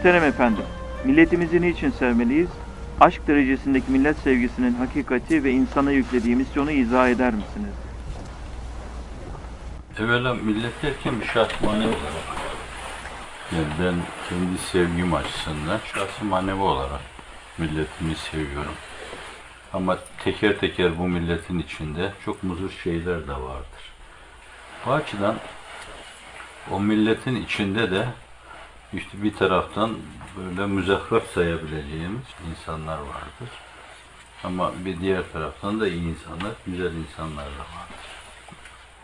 Muhterem efendim, milletimizi niçin sevmeliyiz? Aşk derecesindeki millet sevgisinin hakikati ve insana yüklediği misyonu izah eder misiniz? Evvela millet derken bir şahs manevi olarak. Yani ben kendi sevgim açısından şahsi manevi olarak milletimi seviyorum. Ama teker teker bu milletin içinde çok muzur şeyler de vardır. Bu açıdan o milletin içinde de işte bir taraftan böyle müzakkraf sayabileceğimiz insanlar vardır. Ama bir diğer taraftan da iyi insanlar, güzel insanlar da vardır.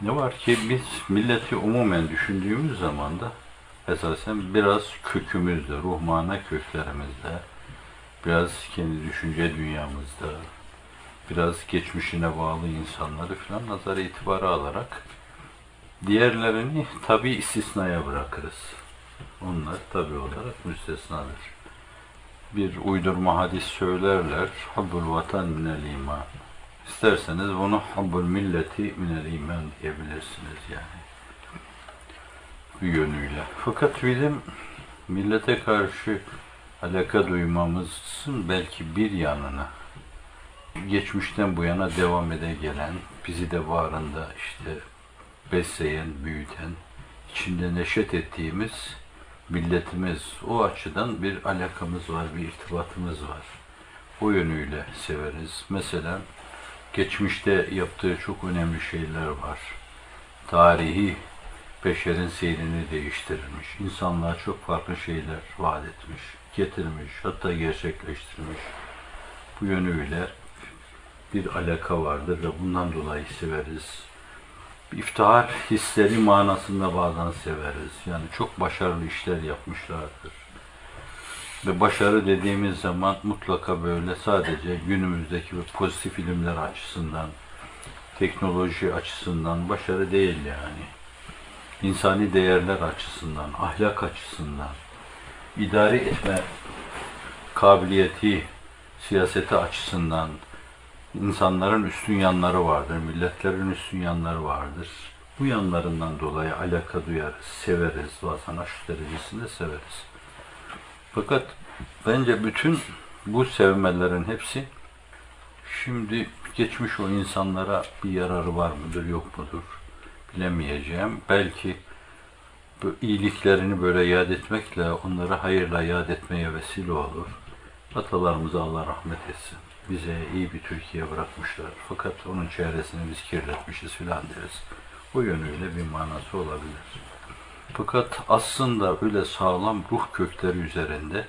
Ne var ki biz milleti umumen düşündüğümüz zaman da esasen biraz kökümüzde, ruh mana köklerimizde, biraz kendi düşünce dünyamızda, biraz geçmişine bağlı insanları falan nazara itibara alarak diğerlerini tabi istisnaya bırakırız. Onlar tabi olarak müstesnadır. Bir uydurma hadis söylerler, Hubbul vatan minel iman. İsterseniz bunu hubbul milleti minel iman diyebilirsiniz yani. Bu yönüyle. Fakat bizim millete karşı alaka duymamızın belki bir yanına geçmişten bu yana devam ede gelen, bizi de varında işte besleyen, büyüten, içinde neşet ettiğimiz milletimiz, o açıdan bir alakamız var, bir irtibatımız var. O yönüyle severiz. Mesela geçmişte yaptığı çok önemli şeyler var. Tarihi beşerin seyrini değiştirmiş. İnsanlığa çok farklı şeyler vaat etmiş, getirmiş, hatta gerçekleştirmiş. Bu yönüyle bir alaka vardır ve bundan dolayı severiz. İftihar hisleri manasında bazen severiz. Yani çok başarılı işler yapmışlardır. Ve başarı dediğimiz zaman mutlaka böyle sadece günümüzdeki pozitif ilimler açısından, teknoloji açısından başarı değil yani. İnsani değerler açısından, ahlak açısından, idare etme kabiliyeti, siyaseti açısından, insanların üstün yanları vardır, milletlerin üstün yanları vardır. Bu yanlarından dolayı alaka duyarız, severiz, bazen aşk derecesinde severiz. Fakat bence bütün bu sevmelerin hepsi şimdi geçmiş o insanlara bir yararı var mıdır, yok mudur bilemeyeceğim. Belki bu iyiliklerini böyle yad etmekle, onları hayırla yad etmeye vesile olur. Atalarımıza Allah rahmet etsin. Bize iyi bir Türkiye bırakmışlar. Fakat onun çevresini biz kirletmişiz filan deriz. O yönüyle bir manası olabilir. Fakat aslında öyle sağlam ruh kökleri üzerinde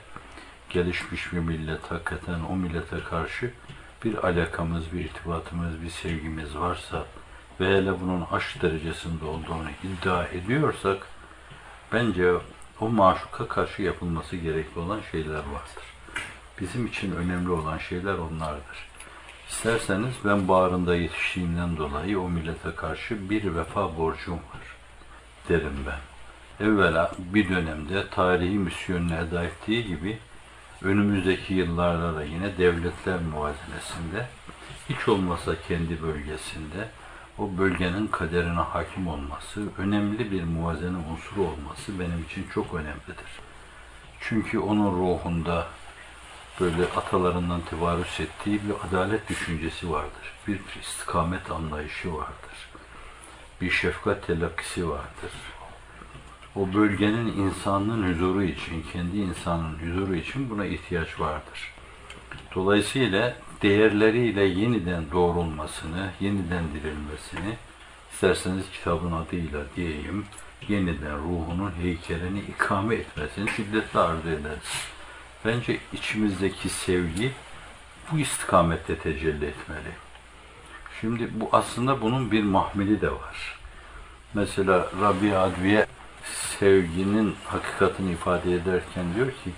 gelişmiş bir millet, hakikaten o millete karşı bir alakamız, bir irtibatımız, bir sevgimiz varsa ve hele bunun aşk derecesinde olduğunu iddia ediyorsak bence o maşuka karşı yapılması gerekli olan şeyler vardır. Bizim için önemli olan şeyler onlardır. İsterseniz ben bağrında yetiştiğimden dolayı o millete karşı bir vefa borcum var derim ben. Evvela bir dönemde tarihi misyonunu eda ettiği gibi önümüzdeki yıllarda da yine devletler muvazenesinde hiç olmasa kendi bölgesinde o bölgenin kaderine hakim olması, önemli bir muvazene unsuru olması benim için çok önemlidir. Çünkü onun ruhunda böyle atalarından tevarüs ettiği bir adalet düşüncesi vardır. Bir istikamet anlayışı vardır. Bir şefkat telakkisi vardır. O bölgenin insanlığın huzuru için, kendi insanın huzuru için buna ihtiyaç vardır. Dolayısıyla değerleriyle yeniden doğrulmasını, yeniden dirilmesini, isterseniz kitabın adıyla diyeyim, yeniden ruhunun heykelini ikame etmesini şiddetle arzu ederiz. Bence içimizdeki sevgi bu istikamette tecelli etmeli. Şimdi bu aslında bunun bir mahmili de var. Mesela Rabbi Adviye sevginin hakikatini ifade ederken diyor ki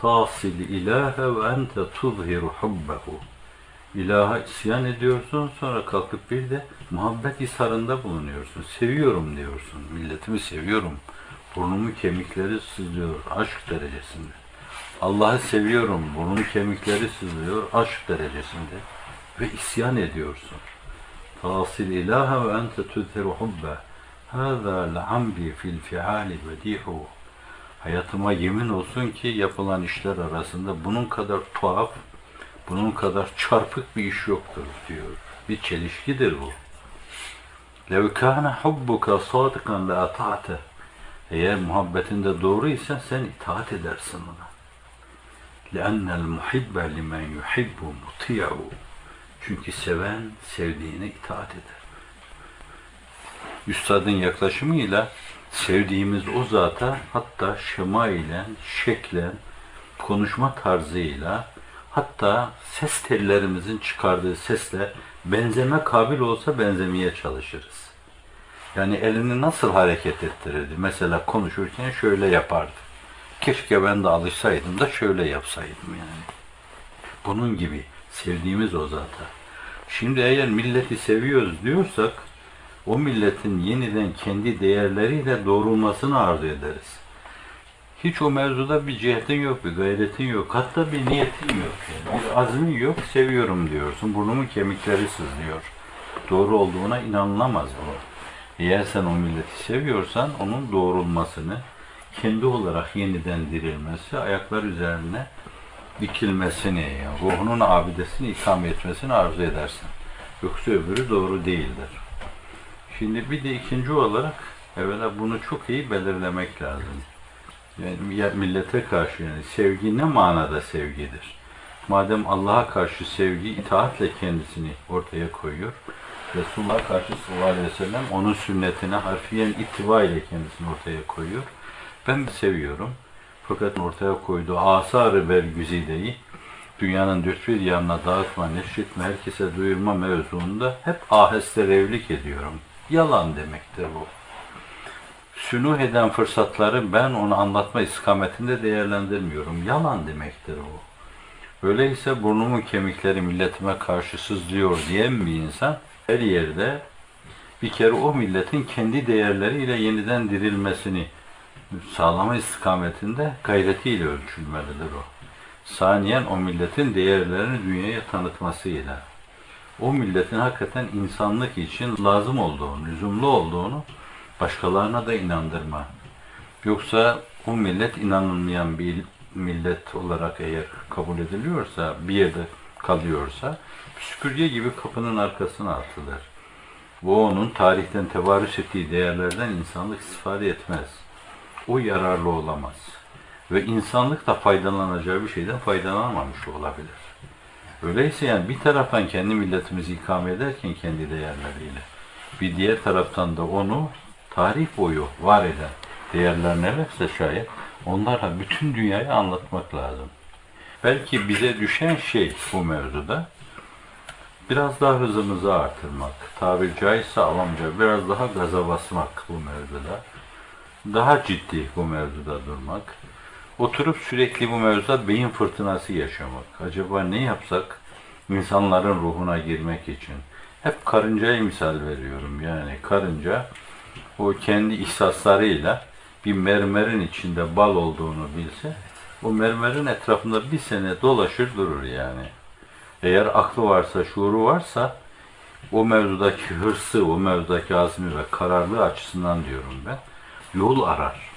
tasil ilahe ve ente tuzhiru hubbehu İlaha isyan ediyorsun sonra kalkıp bir de muhabbet isharında bulunuyorsun. Seviyorum diyorsun. Milletimi seviyorum. Burnumu kemikleri sızlıyor aşk derecesinde. Allah'ı seviyorum. Burnumu kemikleri sızlıyor aşk derecesinde. Ve isyan ediyorsun. Tasil ilahe ve ente tuzhiru hubbe. هذا لعمري في الفعال بديع Hayatıma yemin olsun ki yapılan işler arasında bunun kadar tuhaf, bunun kadar çarpık bir iş yoktur diyor. Bir çelişkidir bu. لَوْ كَانَ حُبُّكَ صَادِقًا لَاَطَعْتَ Eğer muhabbetinde doğruysa sen itaat edersin ona. لَأَنَّ الْمُحِبَّ لِمَنْ يُحِبُّ مُطِيعُ Çünkü seven sevdiğine itaat eder. Üstadın yaklaşımıyla sevdiğimiz o zata hatta şemailen, şeklen, konuşma tarzıyla hatta ses tellerimizin çıkardığı sesle benzeme kabil olsa benzemeye çalışırız. Yani elini nasıl hareket ettirirdi? Mesela konuşurken şöyle yapardı. Keşke ben de alışsaydım da şöyle yapsaydım yani. Bunun gibi sevdiğimiz o zata. Şimdi eğer milleti seviyoruz diyorsak o milletin yeniden kendi değerleriyle doğrulmasını arzu ederiz. Hiç o mevzuda bir cihetin yok, bir gayretin yok. Hatta bir niyetin yok. Yani. Bir azmin yok, seviyorum diyorsun. Burnumun kemikleri sızlıyor. Doğru olduğuna inanılamaz bu. Eğer sen o milleti seviyorsan onun doğrulmasını, kendi olarak yeniden dirilmesi, ayaklar üzerine dikilmesini, yani ruhunun abidesini ikame etmesini arzu edersin. Yoksa öbürü doğru değildir. Şimdi bir de ikinci olarak evvela bunu çok iyi belirlemek lazım. Yani ya millete karşı yani sevgi ne manada sevgidir? Madem Allah'a karşı sevgi itaatle kendisini ortaya koyuyor, Resulullah'a karşı sallallahu aleyhi ve sellem onun sünnetine harfiyen ittiba ile kendisini ortaya koyuyor. Ben seviyorum. Fakat ortaya koyduğu asar-ı bergüzideyi dünyanın dört bir yanına dağıtma, neşretme, herkese duyurma mevzuunda hep aheste revlik ediyorum. Yalan demektir bu. Sünuh eden fırsatları ben onu anlatma istikametinde değerlendirmiyorum. Yalan demektir bu. Öyleyse burnumun kemikleri milletime karşı sızlıyor diyen bir insan her yerde bir kere o milletin kendi değerleriyle yeniden dirilmesini sağlama istikametinde gayretiyle ölçülmelidir o. Saniyen o milletin değerlerini dünyaya tanıtmasıyla. O milletin hakikaten insanlık için lazım olduğunu, lüzumlu olduğunu başkalarına da inandırma. Yoksa o millet inanılmayan bir millet olarak eğer kabul ediliyorsa, bir yerde kalıyorsa, süpürge gibi kapının arkasına atılır. Bu onun tarihten tevarüs ettiği değerlerden insanlık istifade etmez. O yararlı olamaz. Ve insanlık da faydalanacağı bir şeyden faydalanamamış olabilir. Öyleyse yani bir taraftan kendi milletimizi ikame ederken kendi değerleriyle, bir diğer taraftan da onu tarih boyu var eden değerler nelerse şayet onlara bütün dünyayı anlatmak lazım. Belki bize düşen şey bu mevzuda biraz daha hızımızı artırmak, tabiri caizse avamca biraz daha gaza basmak bu mevzuda. Daha ciddi bu mevzuda durmak. Oturup sürekli bu mevzuda beyin fırtınası yaşamak. Acaba ne yapsak insanların ruhuna girmek için? Hep karıncayı misal veriyorum. Yani karınca o kendi ihsaslarıyla bir mermerin içinde bal olduğunu bilse o mermerin etrafında bir sene dolaşır durur yani. Eğer aklı varsa, şuuru varsa o mevzudaki hırsı, o mevzudaki azmi ve kararlılığı açısından diyorum ben, yol arar.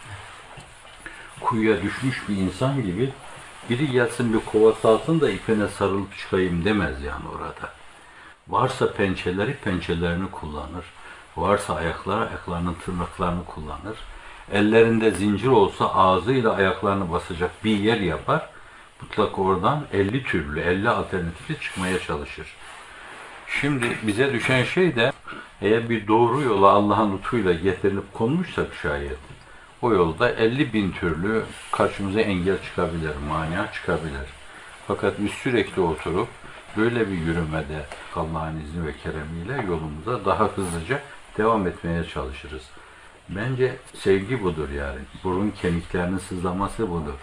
Kuyuya düşmüş bir insan gibi biri gelsin bir kova salsın da ipine sarılıp çıkayım demez yani orada. Varsa pençeleri pençelerini kullanır. Varsa ayakları ayaklarının tırnaklarını kullanır. Ellerinde zincir olsa ağzıyla ayaklarını basacak bir yer yapar. Mutlaka oradan 50 türlü, 50 alternatifli çıkmaya çalışır. Şimdi bize düşen şey de eğer bir doğru yola Allah'ın lütfuyla getirilip konmuşsak şayet o yolda 50 bin türlü karşımıza engel çıkabilir, mania çıkabilir. Fakat biz sürekli oturup böyle bir yürümede Allah'ın izni ve keremiyle yolumuza daha hızlıca devam etmeye çalışırız. Bence sevgi budur yani. Burun kemiklerinin sızlaması budur.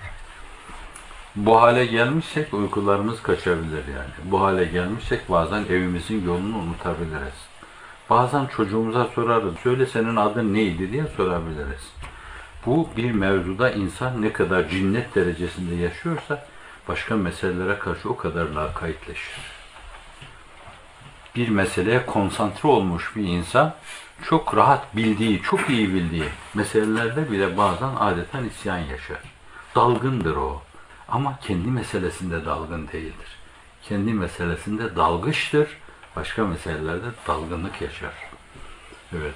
Bu hale gelmişsek uykularımız kaçabilir yani. Bu hale gelmişsek bazen evimizin yolunu unutabiliriz. Bazen çocuğumuza sorarız. Söyle senin adın neydi diye sorabiliriz. Bu bir mevzuda insan ne kadar cinnet derecesinde yaşıyorsa başka meselelere karşı o kadar lakaytleşir. bir meseleye konsantre olmuş bir insan çok rahat bildiği, çok iyi bildiği meselelerde bile bazen adeta isyan yaşar. Dalgındır o. Ama kendi meselesinde dalgın değildir. Kendi meselesinde dalgıçtır. Başka meselelerde dalgınlık yaşar. Evet.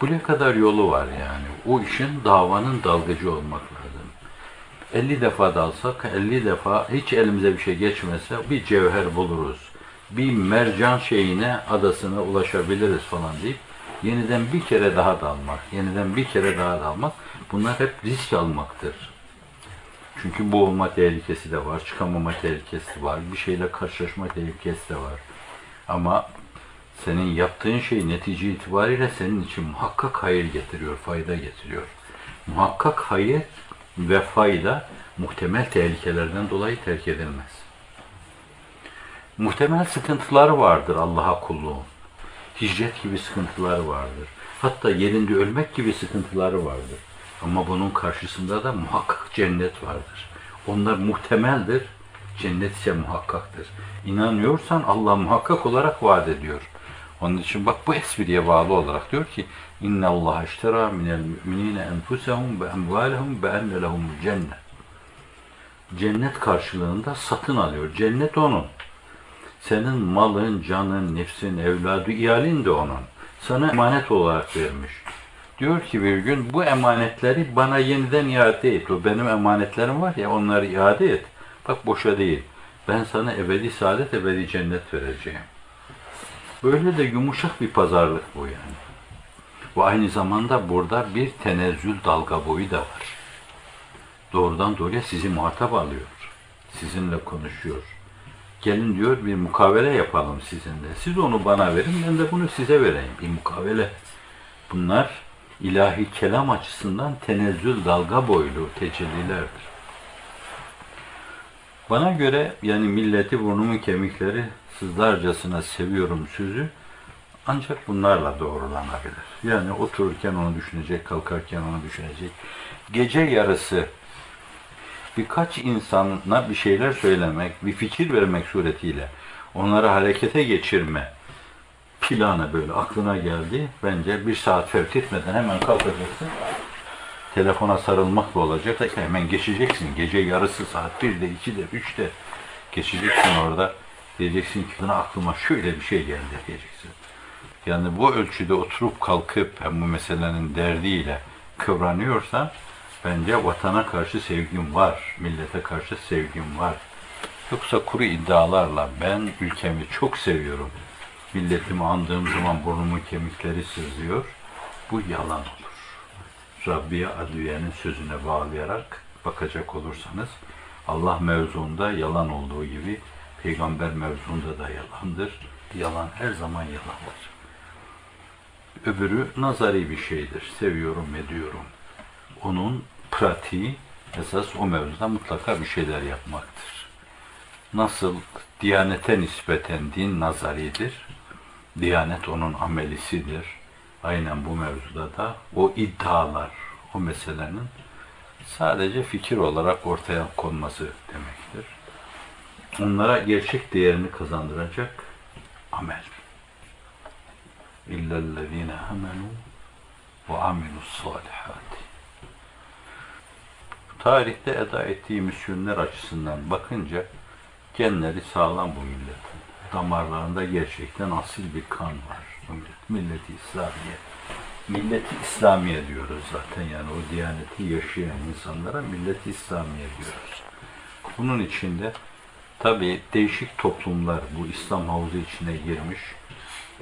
Buraya kadar yolu var yani. O işin davanın dalgıcı olmak lazım. 50 defa dalsak, 50 defa hiç elimize bir şey geçmese bir cevher buluruz. Bir mercan şeyine, adasına ulaşabiliriz falan deyip yeniden bir kere daha dalmak, yeniden bir kere daha dalmak bunlar hep risk almaktır. Çünkü boğulma tehlikesi de var, çıkamama tehlikesi var, bir şeyle karşılaşma tehlikesi de var. Ama senin yaptığın şey netice itibariyle senin için muhakkak hayır getiriyor, fayda getiriyor. Muhakkak hayır ve fayda muhtemel tehlikelerden dolayı terk edilmez. Muhtemel sıkıntıları vardır Allah'a kulluğun. Hicret gibi sıkıntıları vardır. Hatta yerinde ölmek gibi sıkıntıları vardır. Ama bunun karşısında da muhakkak cennet vardır. Onlar muhtemeldir, cennet ise muhakkaktır. İnanıyorsan Allah muhakkak olarak vaat ediyor. Onun için bak bu espriye bağlı olarak diyor ki İnne Allah iştera minel müminine enfusehum ve emvalehum ve enne lehum cennet. Cennet karşılığında satın alıyor. Cennet onun. Senin malın, canın, nefsin, evladı, iyalin de onun. Sana emanet olarak vermiş. Diyor ki bir gün bu emanetleri bana yeniden iade et. O benim emanetlerim var ya onları iade et. Bak boşa değil. Ben sana ebedi saadet, ebedi cennet vereceğim. Böyle de yumuşak bir pazarlık bu yani. Ve aynı zamanda burada bir tenezzül dalga boyu da var. Doğrudan doğruya sizi muhatap alıyor. Sizinle konuşuyor. Gelin diyor bir mukavele yapalım sizinle. Siz onu bana verin, ben de bunu size vereyim. Bir mukavele. Bunlar ilahi kelam açısından tenezzül dalga boylu tecellilerdir. Bana göre yani milleti burnumun kemikleri sızlarcasına seviyorum sözü ancak bunlarla doğrulanabilir. Yani otururken onu düşünecek, kalkarken onu düşünecek. Gece yarısı birkaç insana bir şeyler söylemek, bir fikir vermek suretiyle onları harekete geçirme planı böyle aklına geldi. Bence bir saat fevt etmeden hemen kalkacaksın. Telefona sarılmakla olacak. Hemen geçeceksin. Gece yarısı saat 1'de, 2'de, 3'te geçeceksin orada. Diyeceksin ki bana aklıma şöyle bir şey geldi diyeceksin. Yani bu ölçüde oturup kalkıp hem bu meselenin derdiyle kıvranıyorsan bence vatana karşı sevgim var, millete karşı sevgim var. Yoksa kuru iddialarla ben ülkemi çok seviyorum, milletimi andığım zaman burnumun kemikleri sızlıyor, bu yalan olur. Rabbiye Adviye'nin sözüne bağlayarak bakacak olursanız Allah mevzuunda yalan olduğu gibi peygamber mevzuunda da yalandır. Yalan her zaman yalandır. Öbürü nazari bir şeydir. Seviyorum, ediyorum. Onun pratiği esas o mevzuda mutlaka bir şeyler yapmaktır. Nasıl Diyanete nispeten din nazaridir. Diyanet onun amelisidir. Aynen bu mevzuda da o iddialar, o meselenin sadece fikir olarak ortaya konması demektir. Onlara gerçek değerini kazandıracak amel. İllellezine amenu ve amilus salihati. Tarihte eda ettiği misyonlar açısından bakınca genleri sağlam bu milletin. Damarlarında gerçekten asil bir kan var. Millet, milleti İslamiye. Milleti İslamiye diyoruz zaten yani o diyaneti yaşayan insanlara milleti İslamiye diyoruz. Bunun içinde tabi değişik toplumlar bu İslam havuzu içine girmiş,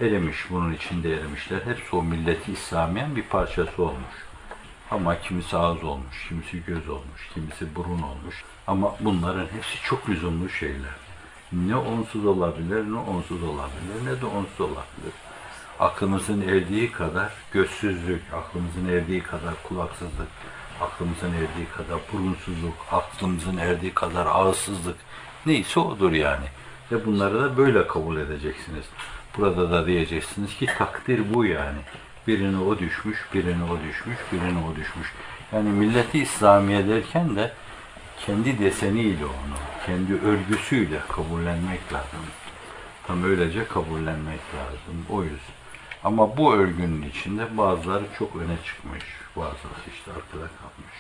erimiş, bunun içinde erimişler. Hepsi o milleti İslamiyen bir parçası olmuş. Ama kimisi ağız olmuş, kimisi göz olmuş, kimisi burun olmuş. Ama bunların hepsi çok lüzumlu şeyler. Ne onsuz olabilir, ne onsuz olabilir, ne de onsuz olabilir. Aklımızın erdiği kadar gözsüzlük, aklımızın erdiği kadar kulaksızlık, aklımızın erdiği kadar burunsuzluk, aklımızın erdiği kadar ağızsızlık neyse odur yani. Ve bunları da böyle kabul edeceksiniz. Burada da diyeceksiniz ki takdir bu yani. Birine o düşmüş, birine o düşmüş, birine o düşmüş. Yani milleti İslamiye derken de kendi deseniyle onu, kendi örgüsüyle kabullenmek lazım. Tam öylece kabullenmek lazım. O yüzden. Ama bu örgünün içinde bazıları çok öne çıkmış. Bazıları işte arkada kalmış.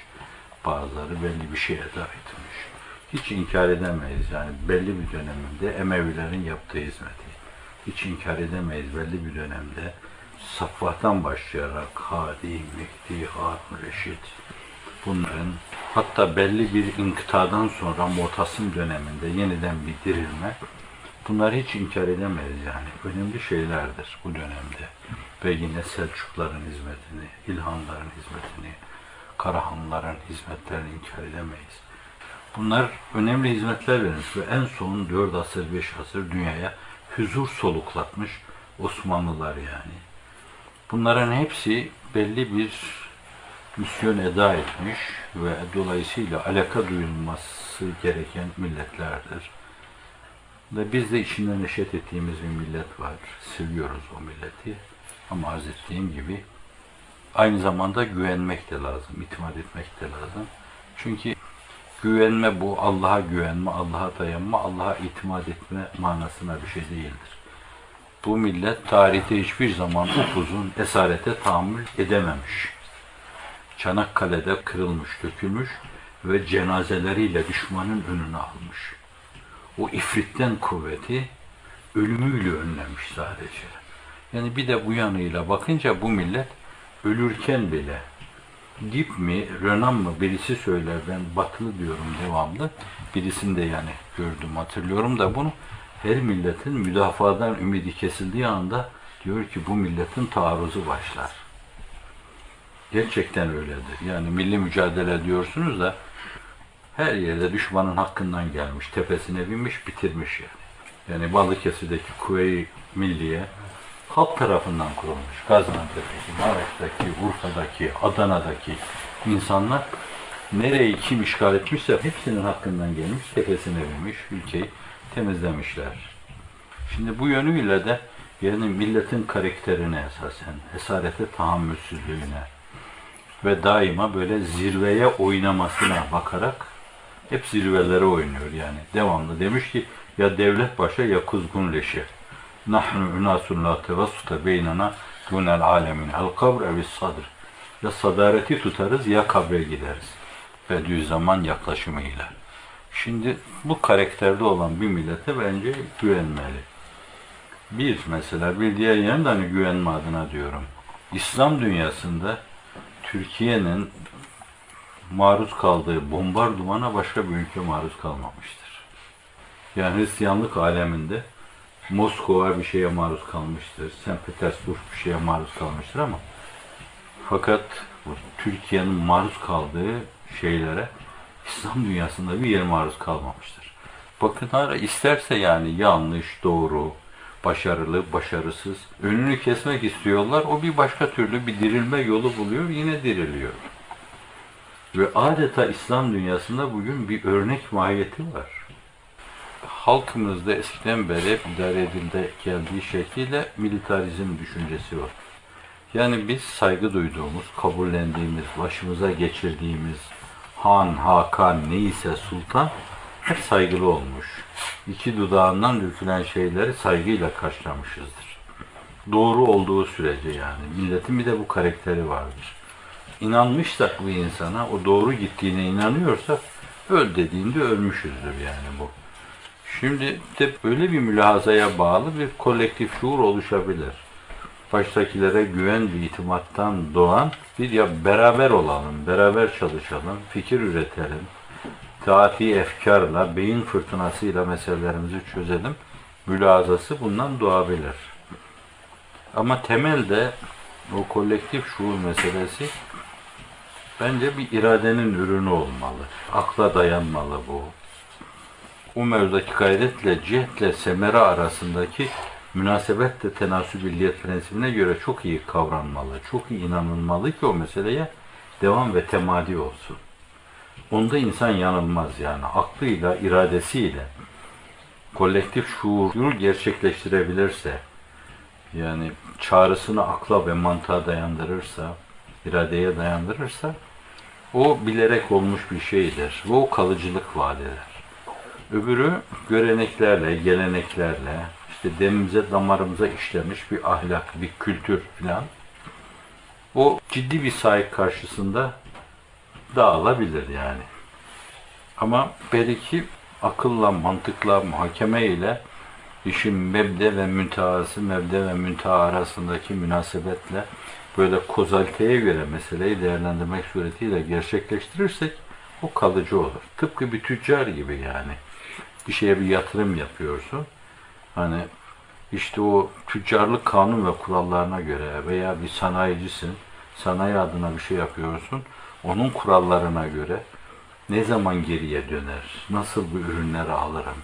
Bazıları belli bir şeye eda etmiş. Hiç inkar edemeyiz yani belli bir döneminde Emevilerin yaptığı hizmeti. Hiç inkar edemeyiz belli bir dönemde Safvah'tan başlayarak Hadi, Mehdi, Harun Reşit bunların hatta belli bir inkıtadan sonra Mu'tasim döneminde yeniden bir dirilme bunları hiç inkar edemeyiz yani. Önemli şeylerdir bu dönemde. Ve yine Selçukların hizmetini, İlhanların hizmetini, Karahanların hizmetlerini inkar edemeyiz. Bunlar önemli hizmetler vermiş ve en son 4 asır, 5 asır dünyaya huzur soluklatmış Osmanlılar yani. Bunların hepsi belli bir misyon eda etmiş ve dolayısıyla alaka duyulması gereken milletlerdir. Ve biz de içinden neşet ettiğimiz bir millet var. Seviyoruz o milleti. Ama arz ettiğim gibi aynı zamanda güvenmek de lazım, itimat etmek de lazım. Çünkü güvenme bu Allah'a güvenme, Allah'a dayanma, Allah'a itimat etme manasına bir şey değildir. Bu millet tarihte hiçbir zaman upuzun esarete tahammül edememiş. Çanakkale'de kırılmış, dökülmüş ve cenazeleriyle düşmanın önüne almış. O ifritten kuvveti ölümüyle önlemiş sadece. Yani bir de bu yanıyla bakınca bu millet ölürken bile Dip mi, Renan mı birisi söyler ben batılı diyorum devamlı. Birisini de yani gördüm hatırlıyorum da bunu her milletin müdafadan ümidi kesildiği anda diyor ki bu milletin taarruzu başlar. Gerçekten öyledir. Yani milli mücadele diyorsunuz da her yerde düşmanın hakkından gelmiş, tepesine binmiş, bitirmiş yani. Yani Balıkesir'deki Kuvve-i Milliye halk tarafından kurulmuş. Gaziantep'teki, Maraş'taki, Urfa'daki, Adana'daki insanlar nereyi kim işgal etmişse hepsinin hakkından gelmiş, tepesine binmiş, ülkeyi temizlemişler. Şimdi bu yönüyle de yani milletin karakterine esasen, esarete tahammülsüzlüğüne ve daima böyle zirveye oynamasına bakarak hep zirvelere oynuyor yani. Devamlı demiş ki ya devlet başa ya kuzgun leşi. Nahnu unasun la tevassuta beynana dunel alemin. El kabr evis sadr. Ya sadareti tutarız ya kabre gideriz. Bediüzzaman yaklaşımıyla. Şimdi bu karakterde olan bir millete bence güvenmeli. Bir mesela bir diğer yandan hani güvenme adına diyorum. İslam dünyasında Türkiye'nin maruz kaldığı bombardımana başka bir ülke maruz kalmamıştır. Yani Hristiyanlık aleminde Moskova bir şeye maruz kalmıştır. St. Petersburg bir şeye maruz kalmıştır ama fakat Türkiye'nin maruz kaldığı şeylere İslam dünyasında bir yer maruz kalmamıştır. Bakın hala isterse yani yanlış, doğru, başarılı, başarısız önünü kesmek istiyorlar. O bir başka türlü bir dirilme yolu buluyor, yine diriliyor. Ve adeta İslam dünyasında bugün bir örnek mahiyeti var. Halkımızda eskiden beri idare edilde geldiği şekliyle militarizm düşüncesi var. Yani biz saygı duyduğumuz, kabullendiğimiz, başımıza geçirdiğimiz Han, Hakan neyse sultan hep saygılı olmuş. İki dudağından dökülen şeyleri saygıyla karşılamışızdır. Doğru olduğu sürece yani. Milletin bir de bu karakteri vardır. İnanmışsak bu insana, o doğru gittiğine inanıyorsak öl dediğinde ölmüşüzdür yani bu. Şimdi de böyle bir mülahazaya bağlı bir kolektif şuur oluşabilir. Baştakilere güven bir itimattan doğan bir ya beraber olalım, beraber çalışalım, fikir üretelim, taati efkarla, beyin fırtınasıyla meselelerimizi çözelim. Mülazası bundan doğabilir. Ama temelde o kolektif şuur meselesi bence bir iradenin ürünü olmalı. Akla dayanmalı bu. O mevzudaki gayretle, cihetle, semere arasındaki münasebet de tenasübilliyet prensibine göre çok iyi kavranmalı, çok iyi inanılmalı ki o meseleye devam ve temadi olsun. Onda insan yanılmaz yani. Aklıyla, iradesiyle kolektif şuuru gerçekleştirebilirse, yani çağrısını akla ve mantığa dayandırırsa, iradeye dayandırırsa, o bilerek olmuş bir şeydir o kalıcılık vaat eder. Öbürü göreneklerle, geleneklerle, işte demimize, damarımıza işlemiş bir ahlak, bir kültür falan. O ciddi bir sahip karşısında dağılabilir yani. Ama belki akılla, mantıkla, muhakeme ile işin mebde ve müntehası, mebde ve münteha arasındaki münasebetle böyle kozaliteye göre meseleyi değerlendirmek suretiyle gerçekleştirirsek o kalıcı olur. Tıpkı bir tüccar gibi yani. Bir şeye bir yatırım yapıyorsun. Hani işte o tüccarlık kanun ve kurallarına göre veya bir sanayicisin, sanayi adına bir şey yapıyorsun. Onun kurallarına göre ne zaman geriye döner, nasıl bu ürünleri alırım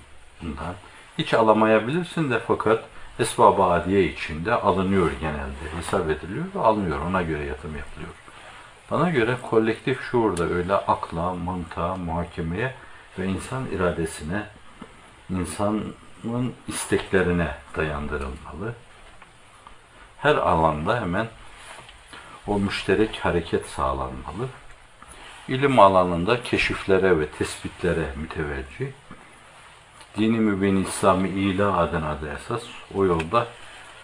bundan. Hiç alamayabilirsin de fakat esbab-ı adiye içinde alınıyor genelde. Hesap ediliyor ve alınıyor. Ona göre yatırım yapılıyor. Bana göre kolektif şuurda öyle akla, mantığa, muhakemeye ve insan iradesine, insanın isteklerine dayandırılmalı. Her alanda hemen o müşterek hareket sağlanmalı. İlim alanında keşiflere ve tespitlere müteveccih. Dini mübin İslami ila adına da esas o yolda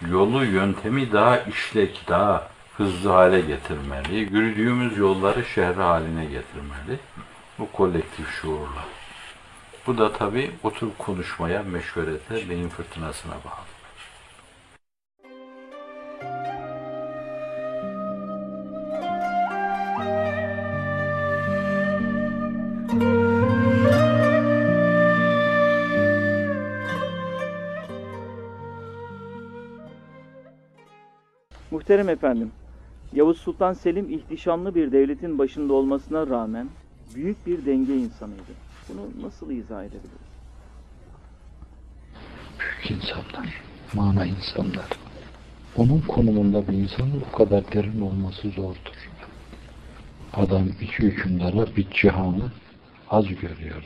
yolu yöntemi daha işlek, daha hızlı hale getirmeli. Yürüdüğümüz yolları şehre haline getirmeli. Bu kolektif şuurla. Bu da tabii oturup konuşmaya, meşverete, beyin fırtınasına bağlı. Muhterem efendim, Yavuz Sultan Selim ihtişamlı bir devletin başında olmasına rağmen büyük bir denge insanıydı. Bunu nasıl izah edebiliriz? büyük insanlar, mana insanlar. Onun konumunda bir insanın o kadar derin olması zordur. Adam iki hükümdara bir cihanı az görüyor.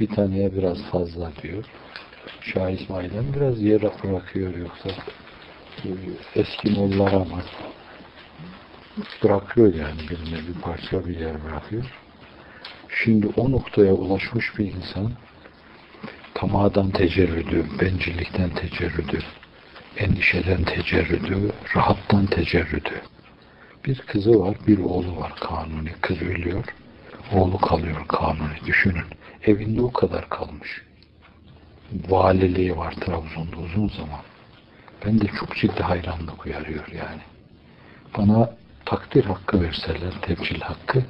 Bir taneye biraz fazla diyor. Şah İsmail'den biraz yer bırakıyor yoksa eski mollara ama bırakıyor yani birine bir parça bir yer bırakıyor. Şimdi o noktaya ulaşmış bir insan tamadan tecerrüdü, bencillikten tecerrüdü, endişeden tecerrüdü, rahattan tecerrüdü. Bir kızı var, bir oğlu var kanuni. Kız ölüyor, oğlu kalıyor kanuni. Düşünün, evinde o kadar kalmış. Valiliği var Trabzon'da uzun zaman. Ben de çok ciddi hayranlık uyarıyor yani. Bana takdir hakkı verseler, tebcil hakkı,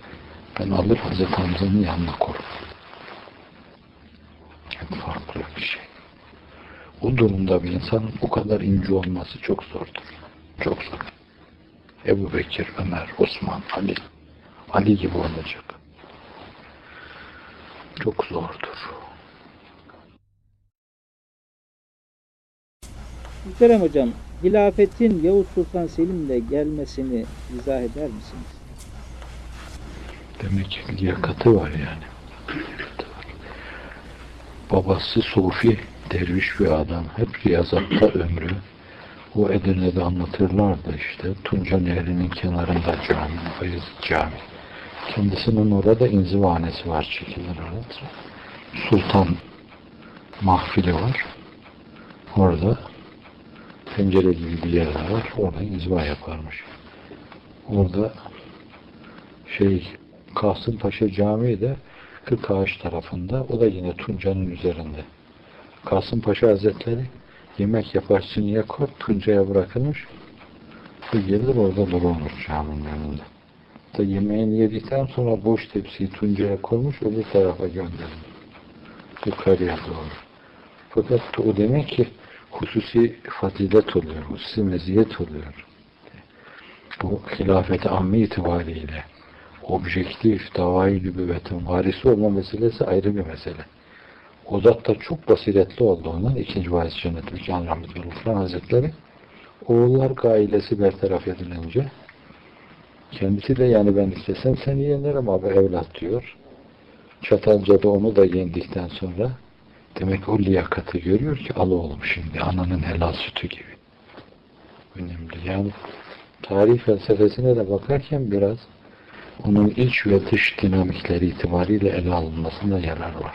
ben alır Hazreti Hamza'nın yanına korum. Çok farklı bir şey. O durumda bir insanın o kadar ince olması çok zordur. Çok zor. Ebu Bekir, Ömer, Osman, Ali. Ali gibi olacak. Çok zordur. Muhterem Hocam, hilafetin Yavuz Sultan Selim'le gelmesini izah eder misiniz? Demek ki liyakatı var yani. Babası Sufi, derviş bir adam. Hep riyazatta ömrü. O Edirne'de anlatırlardı işte. Tunca Nehri'nin kenarında cami, Bayezid Cami. Kendisinin orada inzivanesi var, çekilir orada. Sultan mahfili var. Orada pencere gibi bir yer var. Orada inziva yaparmış. Orada şey Kasımpaşa Camii de Kırkağaç tarafında. O da yine Tunca'nın üzerinde. Kasımpaşa Hazretleri yemek yapar siniye koy, Tunca'ya bırakılmış. Bu gelir orada durulmuş caminin önünde. Da yemeğini yedikten sonra boş tepsiyi Tunca'ya koymuş, öbür tarafa göndermiş. Yukarıya doğru. Fakat o demek ki hususi fazilet oluyor, hususi meziyet oluyor. Bu hilafet ammi itibariyle objektif, davayı nübüvvetin varisi olma meselesi ayrı bir mesele. O zat da çok basiretli oldu ondan. ikinci varis cennet Can Rahmetli Ufran Hazretleri. Oğullar ailesi bertaraf edilince kendisi de yani ben istesem seni yenerim abi evlat diyor. Çatalca'da onu da yendikten sonra demek o liyakatı görüyor ki alı olmuş şimdi ananın helal sütü gibi. Önemli. Yani tarih felsefesine de bakarken biraz onun iç ve dış dinamikleri itibariyle ele alınmasında yarar var.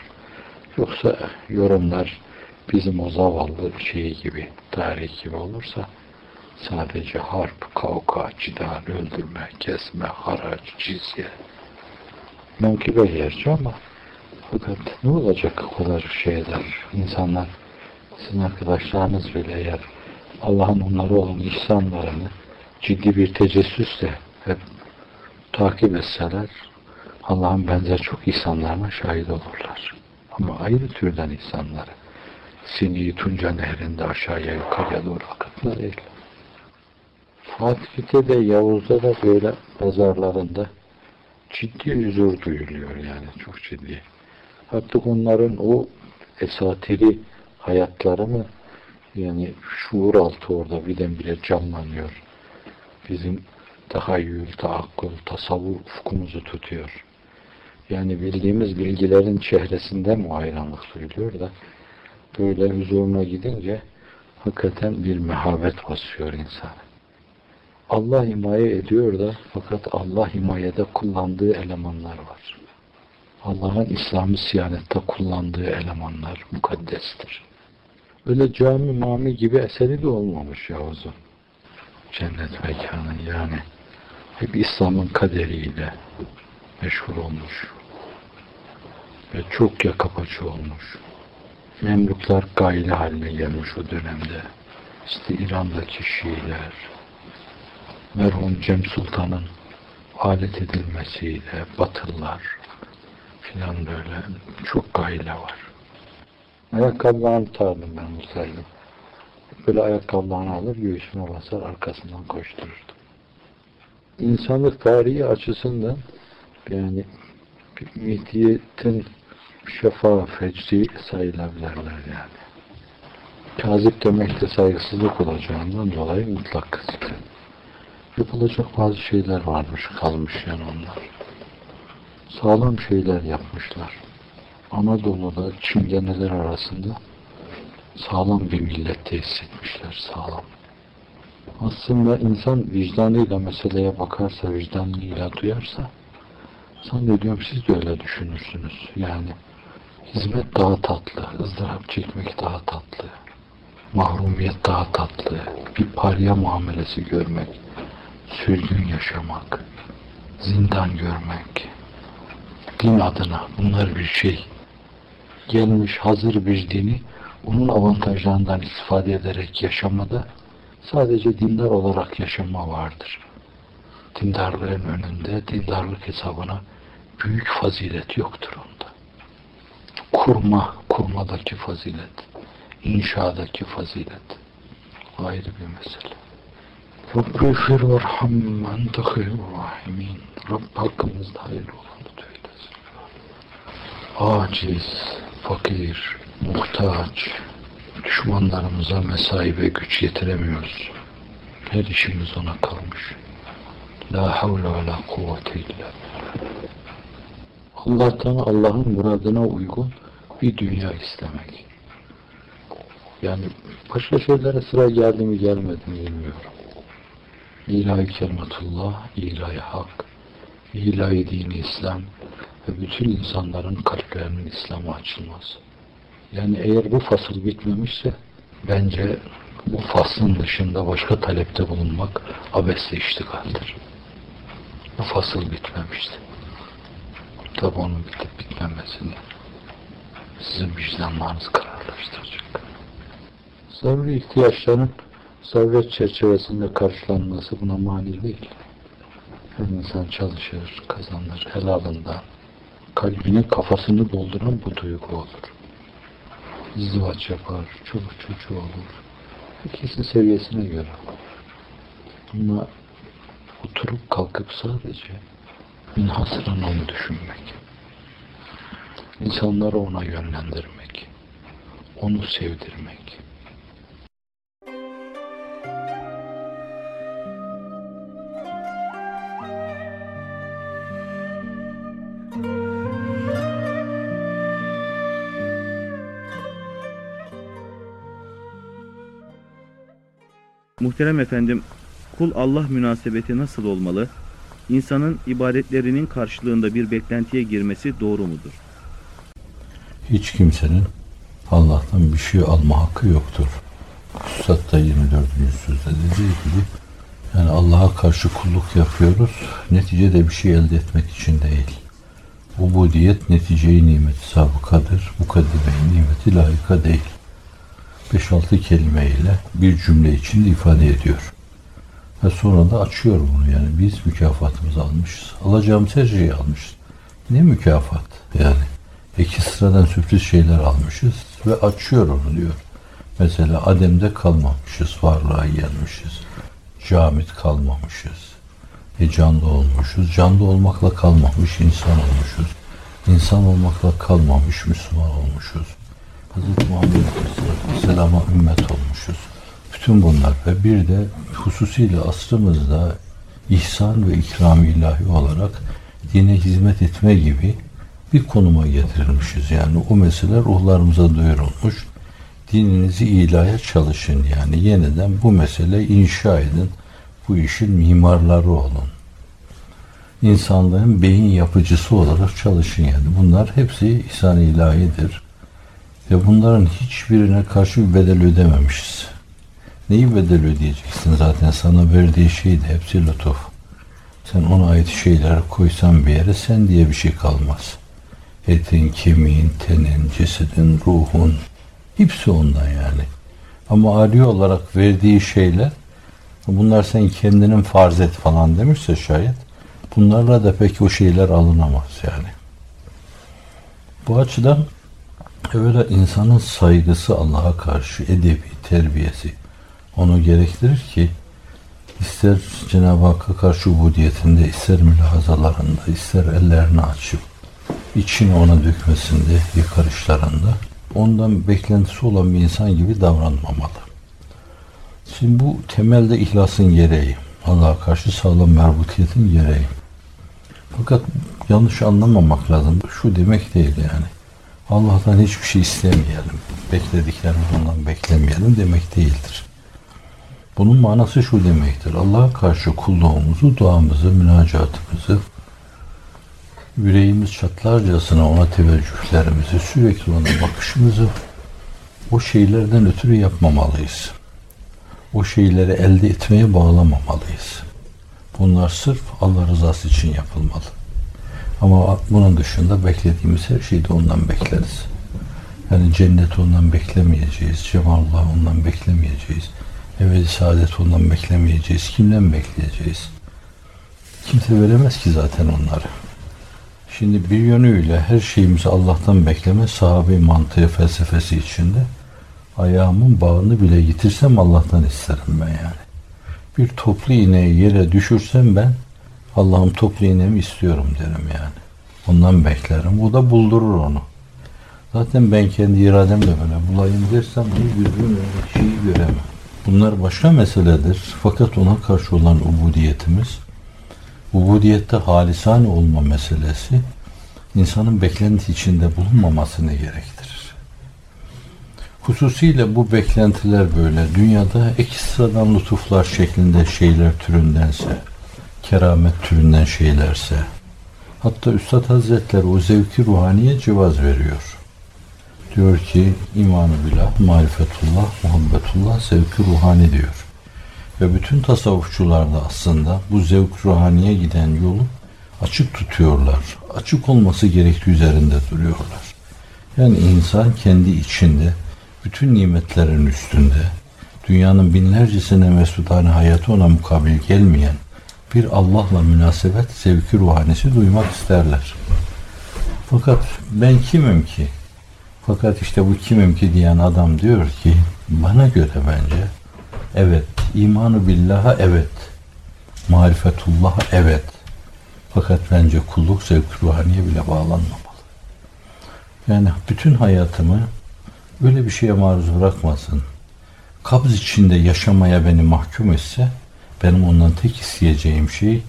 Yoksa yorumlar bizim o zavallı şey gibi, tarih gibi olursa sadece harp, kavga, cidal, öldürme, kesme, haraç, cizye, menkıbe yerci ama fakat ne olacak o kadar şeyler? İnsanlar, sizin arkadaşlarınız bile eğer Allah'ın onlara olan ihsanlarını ciddi bir tecessüsle hep takip etseler Allah'ın benzer çok ihsanlarına şahit olurlar. Ama ayrı türden ihsanları. Sini Tunca nehrinde aşağıya yukarıya doğru akıtma değil. Fatih'te de Yavuz'da da böyle mezarlarında ciddi huzur duyuluyor yani çok ciddi. Artık onların o esatiri hayatları mı yani şuur altı orada birdenbire canlanıyor. Bizim tahayyül, taakkul, tasavvur ufkumuzu tutuyor. Yani bildiğimiz bilgilerin çehresinde mi hayranlık duyuluyor da böyle huzuruna gidince hakikaten bir mehabet basıyor insan. Allah himaye ediyor da fakat Allah himayede kullandığı elemanlar var. Allah'ın İslam'ı siyanette kullandığı elemanlar mukaddestir. Öyle cami mami gibi eseri de olmamış Yavuz'un. Cennet mekanı yani. Hep İslam'ın kaderiyle meşhur olmuş. Ve çok yakapaçı olmuş. Memlükler gayle haline gelmiş o dönemde. İşte İran'daki Şiiler, merhum Cem Sultan'ın alet edilmesiyle Batılılar filan böyle çok gayle var. Ayakkabılarını tutardım ben olsaydım. Böyle ayakkabılarını alır, göğsüme basar, arkasından koştururdum. İnsanlık tarihi açısından yani Mihdiyetin şefa fecri sayılabilirler yani. Kazip demek de saygısızlık olacağından dolayı mutlak kızdı. Yapılacak bazı şeyler varmış, kalmış yani onlar. Sağlam şeyler yapmışlar. Anadolu'da çingeneler arasında sağlam bir millet tesis etmişler, sağlam. Aslında insan vicdanıyla meseleye bakarsa, vicdanıyla duyarsa, zannediyorum siz de öyle düşünürsünüz. Yani hizmet daha tatlı, ızdırap çekmek daha tatlı, mahrumiyet daha tatlı, bir parya muamelesi görmek, sürgün yaşamak, zindan görmek, din adına bunlar bir şey. Gelmiş hazır bir dini onun avantajlarından istifade ederek yaşamada sadece dindar olarak yaşama vardır. Dindarlığın önünde dindarlık hesabına büyük fazilet yoktur onda. Kurma, kurmadaki fazilet, inşadaki fazilet ayrı bir mesele. Rabbi fir verham ente hayrul rahimin. Rabb hakkımızda olanı eylesin. Aciz, fakir, muhtaç, düşmanlarımıza mesai ve güç yetiremiyoruz. Her işimiz ona kalmış. La havle ve la kuvvete illa. Allah'tan Allah'ın muradına uygun bir dünya istemek. Yani başka şeylere sıra geldi mi gelmedi mi bilmiyorum. İlahi kelimetullah, ilahi hak, ilahi dini İslam ve bütün insanların kalplerinin İslam'a açılması. Yani eğer bu fasıl bitmemişse bence bu faslın dışında başka talepte bulunmak abesle iştigaldir. Bu fasıl bitmemişti. Tabi onun bitip bitmemesini sizin vicdanlarınız kararlaştıracak. Zaruri ihtiyaçların zaruret çerçevesinde karşılanması buna mani değil. Her insan çalışır, kazanır helalından. Kalbini, kafasını dolduran bu duygu olur. İzdivaç yapar, çocuk çocuğu olur. Herkesin seviyesine göre. Ama oturup kalkıp sadece münhasıran onu düşünmek. İnsanları ona yönlendirmek. Onu sevdirmek. Muhterem efendim, kul Allah münasebeti nasıl olmalı? İnsanın ibadetlerinin karşılığında bir beklentiye girmesi doğru mudur? Hiç kimsenin Allah'tan bir şey alma hakkı yoktur. Da 24. sözde dediği gibi yani Allah'a karşı kulluk yapıyoruz. Neticede bir şey elde etmek için değil. Ubudiyet neticeyi nimeti sabıkadır. Mukaddimeyi nimeti layıka değil. 5-6 kelime ile bir cümle içinde ifade ediyor. Ve sonra da açıyor bunu yani biz mükafatımızı almışız. Alacağımız her şeyi almışız. Ne mükafat yani. İki sıradan sürpriz şeyler almışız ve açıyor onu diyor. Mesela Adem'de kalmamışız, varlığa gelmişiz. Camit kalmamışız. E canlı olmuşuz. Canlı olmakla kalmamış insan olmuşuz. İnsan olmakla kalmamış Müslüman olmuşuz. Hz. Muhammed Aleyhisselam'a ümmet olmuşuz. Bütün bunlar ve bir de hususiyle asrımızda ihsan ve ikram ilahi olarak dine hizmet etme gibi bir konuma getirilmişiz. Yani o mesele ruhlarımıza duyurulmuş. Dininizi ilaya çalışın yani yeniden bu mesele inşa edin. Bu işin mimarları olun. İnsanlığın beyin yapıcısı olarak çalışın yani. Bunlar hepsi ihsan ilahidir. Ve bunların hiçbirine karşı bir bedel ödememişiz. Neyi bedel ödeyeceksin zaten sana verdiği şey de hepsi lütuf. Sen ona ait şeyleri koysan bir yere sen diye bir şey kalmaz. Etin, kemiğin, tenin, cesedin, ruhun hepsi ondan yani. Ama adi olarak verdiği şeyler bunlar sen kendinin farz et falan demişse şayet bunlarla da pek o şeyler alınamaz yani. Bu açıdan evvela insanın saygısı Allah'a karşı edebi, terbiyesi onu gerektirir ki ister Cenab-ı Hakk'a karşı ubudiyetinde, ister mülahazalarında, ister ellerini açıp içini ona dökmesinde, yıkarışlarında ondan beklentisi olan bir insan gibi davranmamalı. Şimdi bu temelde ihlasın gereği. Allah'a karşı sağlam merbutiyetin gereği. Fakat yanlış anlamamak lazım. Şu demek değil yani. Allah'tan hiçbir şey istemeyelim. Beklediklerimiz ondan beklemeyelim demek değildir. Bunun manası şu demektir. Allah'a karşı kulluğumuzu, duamızı, münacatımızı, yüreğimiz çatlarcasına ona teveccühlerimizi, sürekli ona bakışımızı o şeylerden ötürü yapmamalıyız. O şeyleri elde etmeye bağlamamalıyız. Bunlar sırf Allah rızası için yapılmalı. Ama bunun dışında beklediğimiz her şeyi de ondan bekleriz. Yani cennet ondan beklemeyeceğiz, cemalullah ondan beklemeyeceğiz, ebedi saadet ondan beklemeyeceğiz. Kimden bekleyeceğiz? Kimse veremez ki zaten onları. Şimdi bir yönüyle her şeyimizi Allah'tan bekleme sahabe mantığı felsefesi içinde ayağımın bağını bile getirsem Allah'tan isterim ben yani. Bir toplu iğneyi yere düşürsem ben Allah'ım toplu iğnemi istiyorum derim yani. Ondan beklerim. O da buldurur onu. Zaten ben kendi irademle böyle bulayım dersem bir gözüm öyle şeyi göremem. Bunlar başka meseledir. Fakat ona karşı olan ubudiyetimiz, ubudiyette halisane olma meselesi, insanın beklenti içinde bulunmamasını gerektirir. Hususiyle bu beklentiler böyle dünyada ekstradan lütuflar şeklinde şeyler türündense, keramet türünden şeylerse, hatta Üstad Hazretleri o zevki ruhaniye cevaz veriyor. Diyor ki imanı billah, marifetullah, muhabbetullah, zevki ruhani diyor. Ve bütün tasavvufçular da aslında bu zevk ruhaniye giden yolu açık tutuyorlar. Açık olması gerektiği üzerinde duruyorlar. Yani insan kendi içinde bütün nimetlerin üstünde dünyanın binlercesine mesudane hayatı ona mukabil gelmeyen bir Allah'la münasebet zevki ruhanisi duymak isterler. Fakat ben kimim ki? Fakat işte bu kimim ki diyen adam diyor ki bana göre bence evet imanı billaha evet marifetullah'a evet fakat bence kulluk zevk ruhaniye bile bağlanmamalı. Yani bütün hayatımı öyle bir şeye maruz bırakmasın. Kabz içinde yaşamaya beni mahkum etse benim ondan tek isteyeceğim şey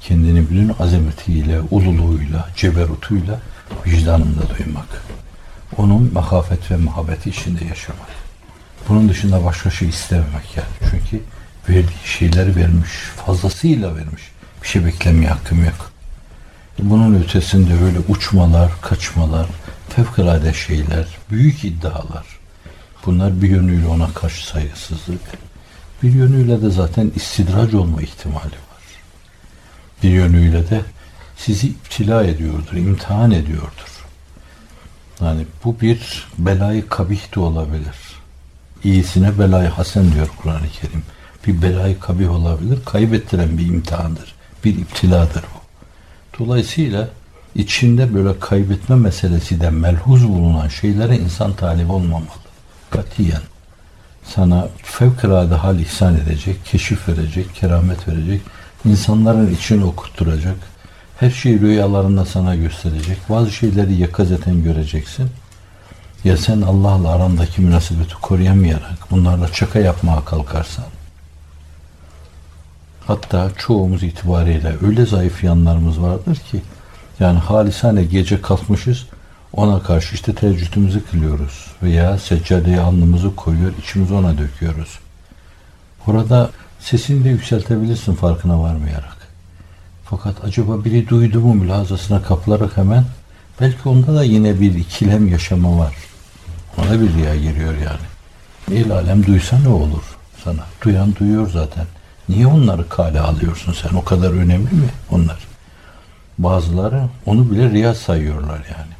kendini bütün azametiyle, ululuğuyla, ceberutuyla vicdanımda duymak. Onun mahafet ve muhabbeti içinde yaşamak. Bunun dışında başka şey istememek yani. Çünkü verdiği şeyleri vermiş, fazlasıyla vermiş. Bir şey beklemeye hakkım yok. Bunun ötesinde böyle uçmalar, kaçmalar, fevkalade şeyler, büyük iddialar. Bunlar bir yönüyle ona karşı saygısızlık, bir yönüyle de zaten istidraç olma ihtimali var. Bir yönüyle de sizi iptila ediyordur, imtihan ediyordur. Yani bu bir belayı kabih de olabilir. İyisine belayı hasen diyor Kur'an-ı Kerim. Bir belayı kabih olabilir, kaybettiren bir imtihandır. Bir iptiladır bu. Dolayısıyla içinde böyle kaybetme meselesi de melhuz bulunan şeylere insan talip olmamalı. Katiyen. Sana fevkalade hal ihsan edecek, keşif verecek, keramet verecek, insanların içini okutturacak, her şeyi rüyalarında sana gösterecek, bazı şeyleri yakazeten göreceksin. Ya sen Allah'la arandaki münasebeti koruyamayarak bunlarla çaka yapmaya kalkarsan, hatta çoğumuz itibariyle öyle zayıf yanlarımız vardır ki, yani halisane gece kalkmışız, ona karşı işte teheccüdümüzü kılıyoruz veya seccadeye alnımızı koyuyor, içimizi ona döküyoruz. Orada sesini de yükseltebilirsin farkına varmayarak. Fakat acaba biri duydu mu mülazasına kapılarak hemen belki onda da yine bir ikilem yaşama var. Ona bir riya giriyor yani. El alem duysa ne olur sana? Duyan duyuyor zaten. Niye onları kale alıyorsun sen? O kadar önemli mi onlar? Bazıları onu bile riya sayıyorlar yani.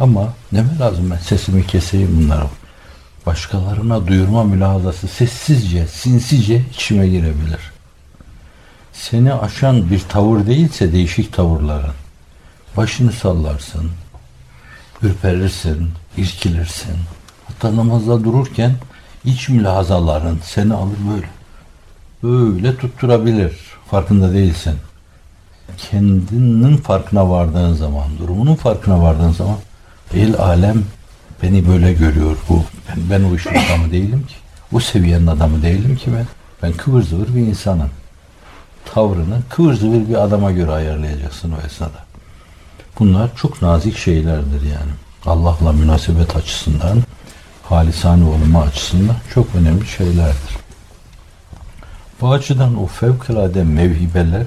Ama ne mi lazım ben sesimi keseyim bunlara. Başkalarına duyurma mülahazası sessizce, sinsice içime girebilir. Seni aşan bir tavır değilse değişik tavırların. Başını sallarsın, ürperirsin, irkilirsin. Hatta namazda dururken iç mülahazaların seni alır böyle. Böyle tutturabilir. Farkında değilsin. Kendinin farkına vardığın zaman, durumunun farkına vardığın zaman el alem beni böyle görüyor. Bu ben, ben o işin adamı değilim ki. O seviyenin adamı değilim ki ben. Ben kıvır zıvır bir insanım. Tavrını kıvır zıvır bir adama göre ayarlayacaksın o esnada. Bunlar çok nazik şeylerdir yani. Allah'la münasebet açısından, halisane olma açısından çok önemli şeylerdir. Bu açıdan o fevkalade mevhibeler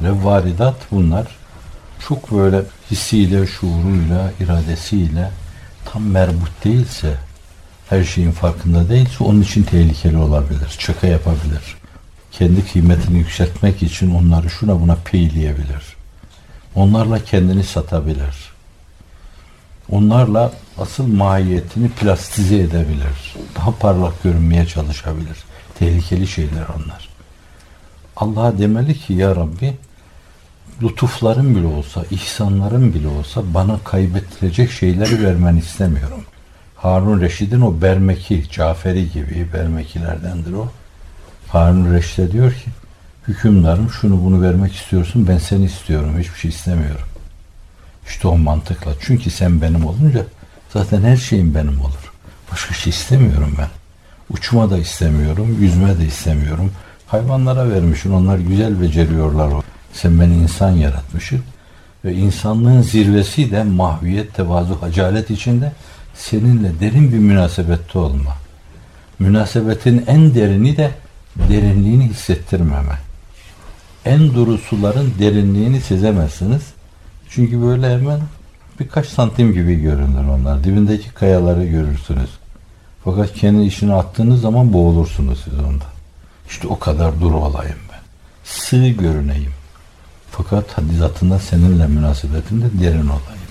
ve varidat bunlar çok böyle hissiyle, şuuruyla, iradesiyle tam merbut değilse, her şeyin farkında değilse onun için tehlikeli olabilir, çaka yapabilir. Kendi kıymetini yükseltmek için onları şuna buna peyleyebilir. Onlarla kendini satabilir. Onlarla asıl mahiyetini plastize edebilir. Daha parlak görünmeye çalışabilir. Tehlikeli şeyler onlar. Allah'a demeli ki ya Rabbi lütufların bile olsa, ihsanların bile olsa bana kaybettirecek şeyleri vermeni istemiyorum. Harun Reşid'in o Bermeki, Caferi gibi Bermekilerdendir o. Harun Reşid'e diyor ki hükümdarım şunu bunu vermek istiyorsun ben seni istiyorum hiçbir şey istemiyorum. İşte o mantıkla. Çünkü sen benim olunca zaten her şeyim benim olur. Başka şey istemiyorum ben. Uçma da istemiyorum, yüzme de istemiyorum. Hayvanlara vermişsin, onlar güzel beceriyorlar o. Sen beni insan yaratmışsın. Ve insanlığın zirvesi de mahviyet, tevazu, hacalet içinde seninle derin bir münasebette olma. Münasebetin en derini de derinliğini hissettirmeme. En duru suların derinliğini sezemezsiniz. Çünkü böyle hemen birkaç santim gibi görünür onlar. Dibindeki kayaları görürsünüz. Fakat kendi işine attığınız zaman boğulursunuz siz onda. İşte o kadar duru olayım ben. Sığ görüneyim. Fakat hadizatında seninle münasebetimde derin olayım.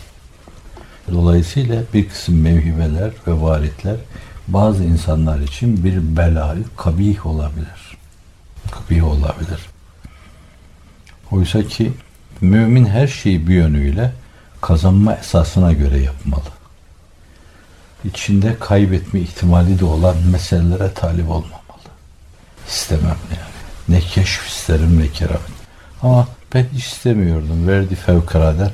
Dolayısıyla bir kısım mevhibeler ve varitler bazı insanlar için bir belayı kabih olabilir. Kabih olabilir. Oysa ki mümin her şeyi bir yönüyle kazanma esasına göre yapmalı. İçinde kaybetme ihtimali de olan meselelere talip olmamalı. İstemem yani. Ne keşf isterim ne keramet. Ama ben istemiyordum. Verdi fevkalade.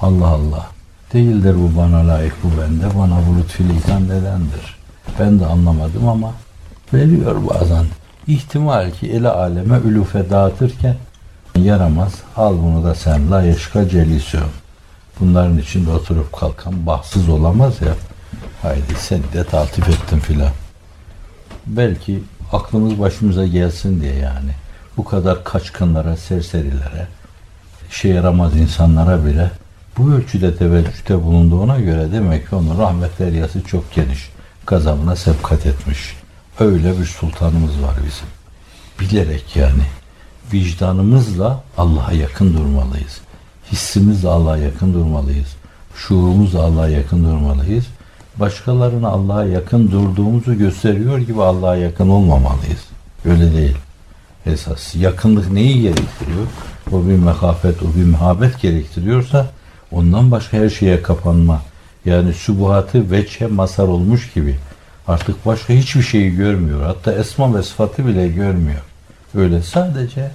Allah Allah. Değildir bu bana layık bu bende. Bana bu lütfü nedendir. Ben de anlamadım ama veriyor bazen. İhtimal ki ele aleme ülufe dağıtırken yaramaz. Al bunu da sen la yeşka. Bunların içinde oturup kalkan bahtsız olamaz ya. Haydi seni de taltif ettim filan. Belki aklımız başımıza gelsin diye yani. Bu kadar kaçkınlara, serserilere, işe yaramaz insanlara bile Bu ölçüde teveccühte bulunduğuna göre demek ki onun rahmet deryası çok geniş. Gazabına sebkat etmiş. Öyle bir sultanımız var bizim. Bilerek yani vicdanımızla Allah'a yakın durmalıyız. Hissimizle Allah'a yakın durmalıyız. Şuurumuzla Allah'a yakın durmalıyız. Başkalarına Allah'a yakın durduğumuzu gösteriyor gibi Allah'a yakın olmamalıyız. Öyle değil. Esas yakınlık neyi gerektiriyor? O bir mekafet, o bir muhabbet gerektiriyorsa ondan başka her şeye kapanma. Yani sübuhatı veçhe masar olmuş gibi. Artık başka hiçbir şeyi görmüyor. Hatta esma ve sıfatı bile görmüyor. Öyle sadece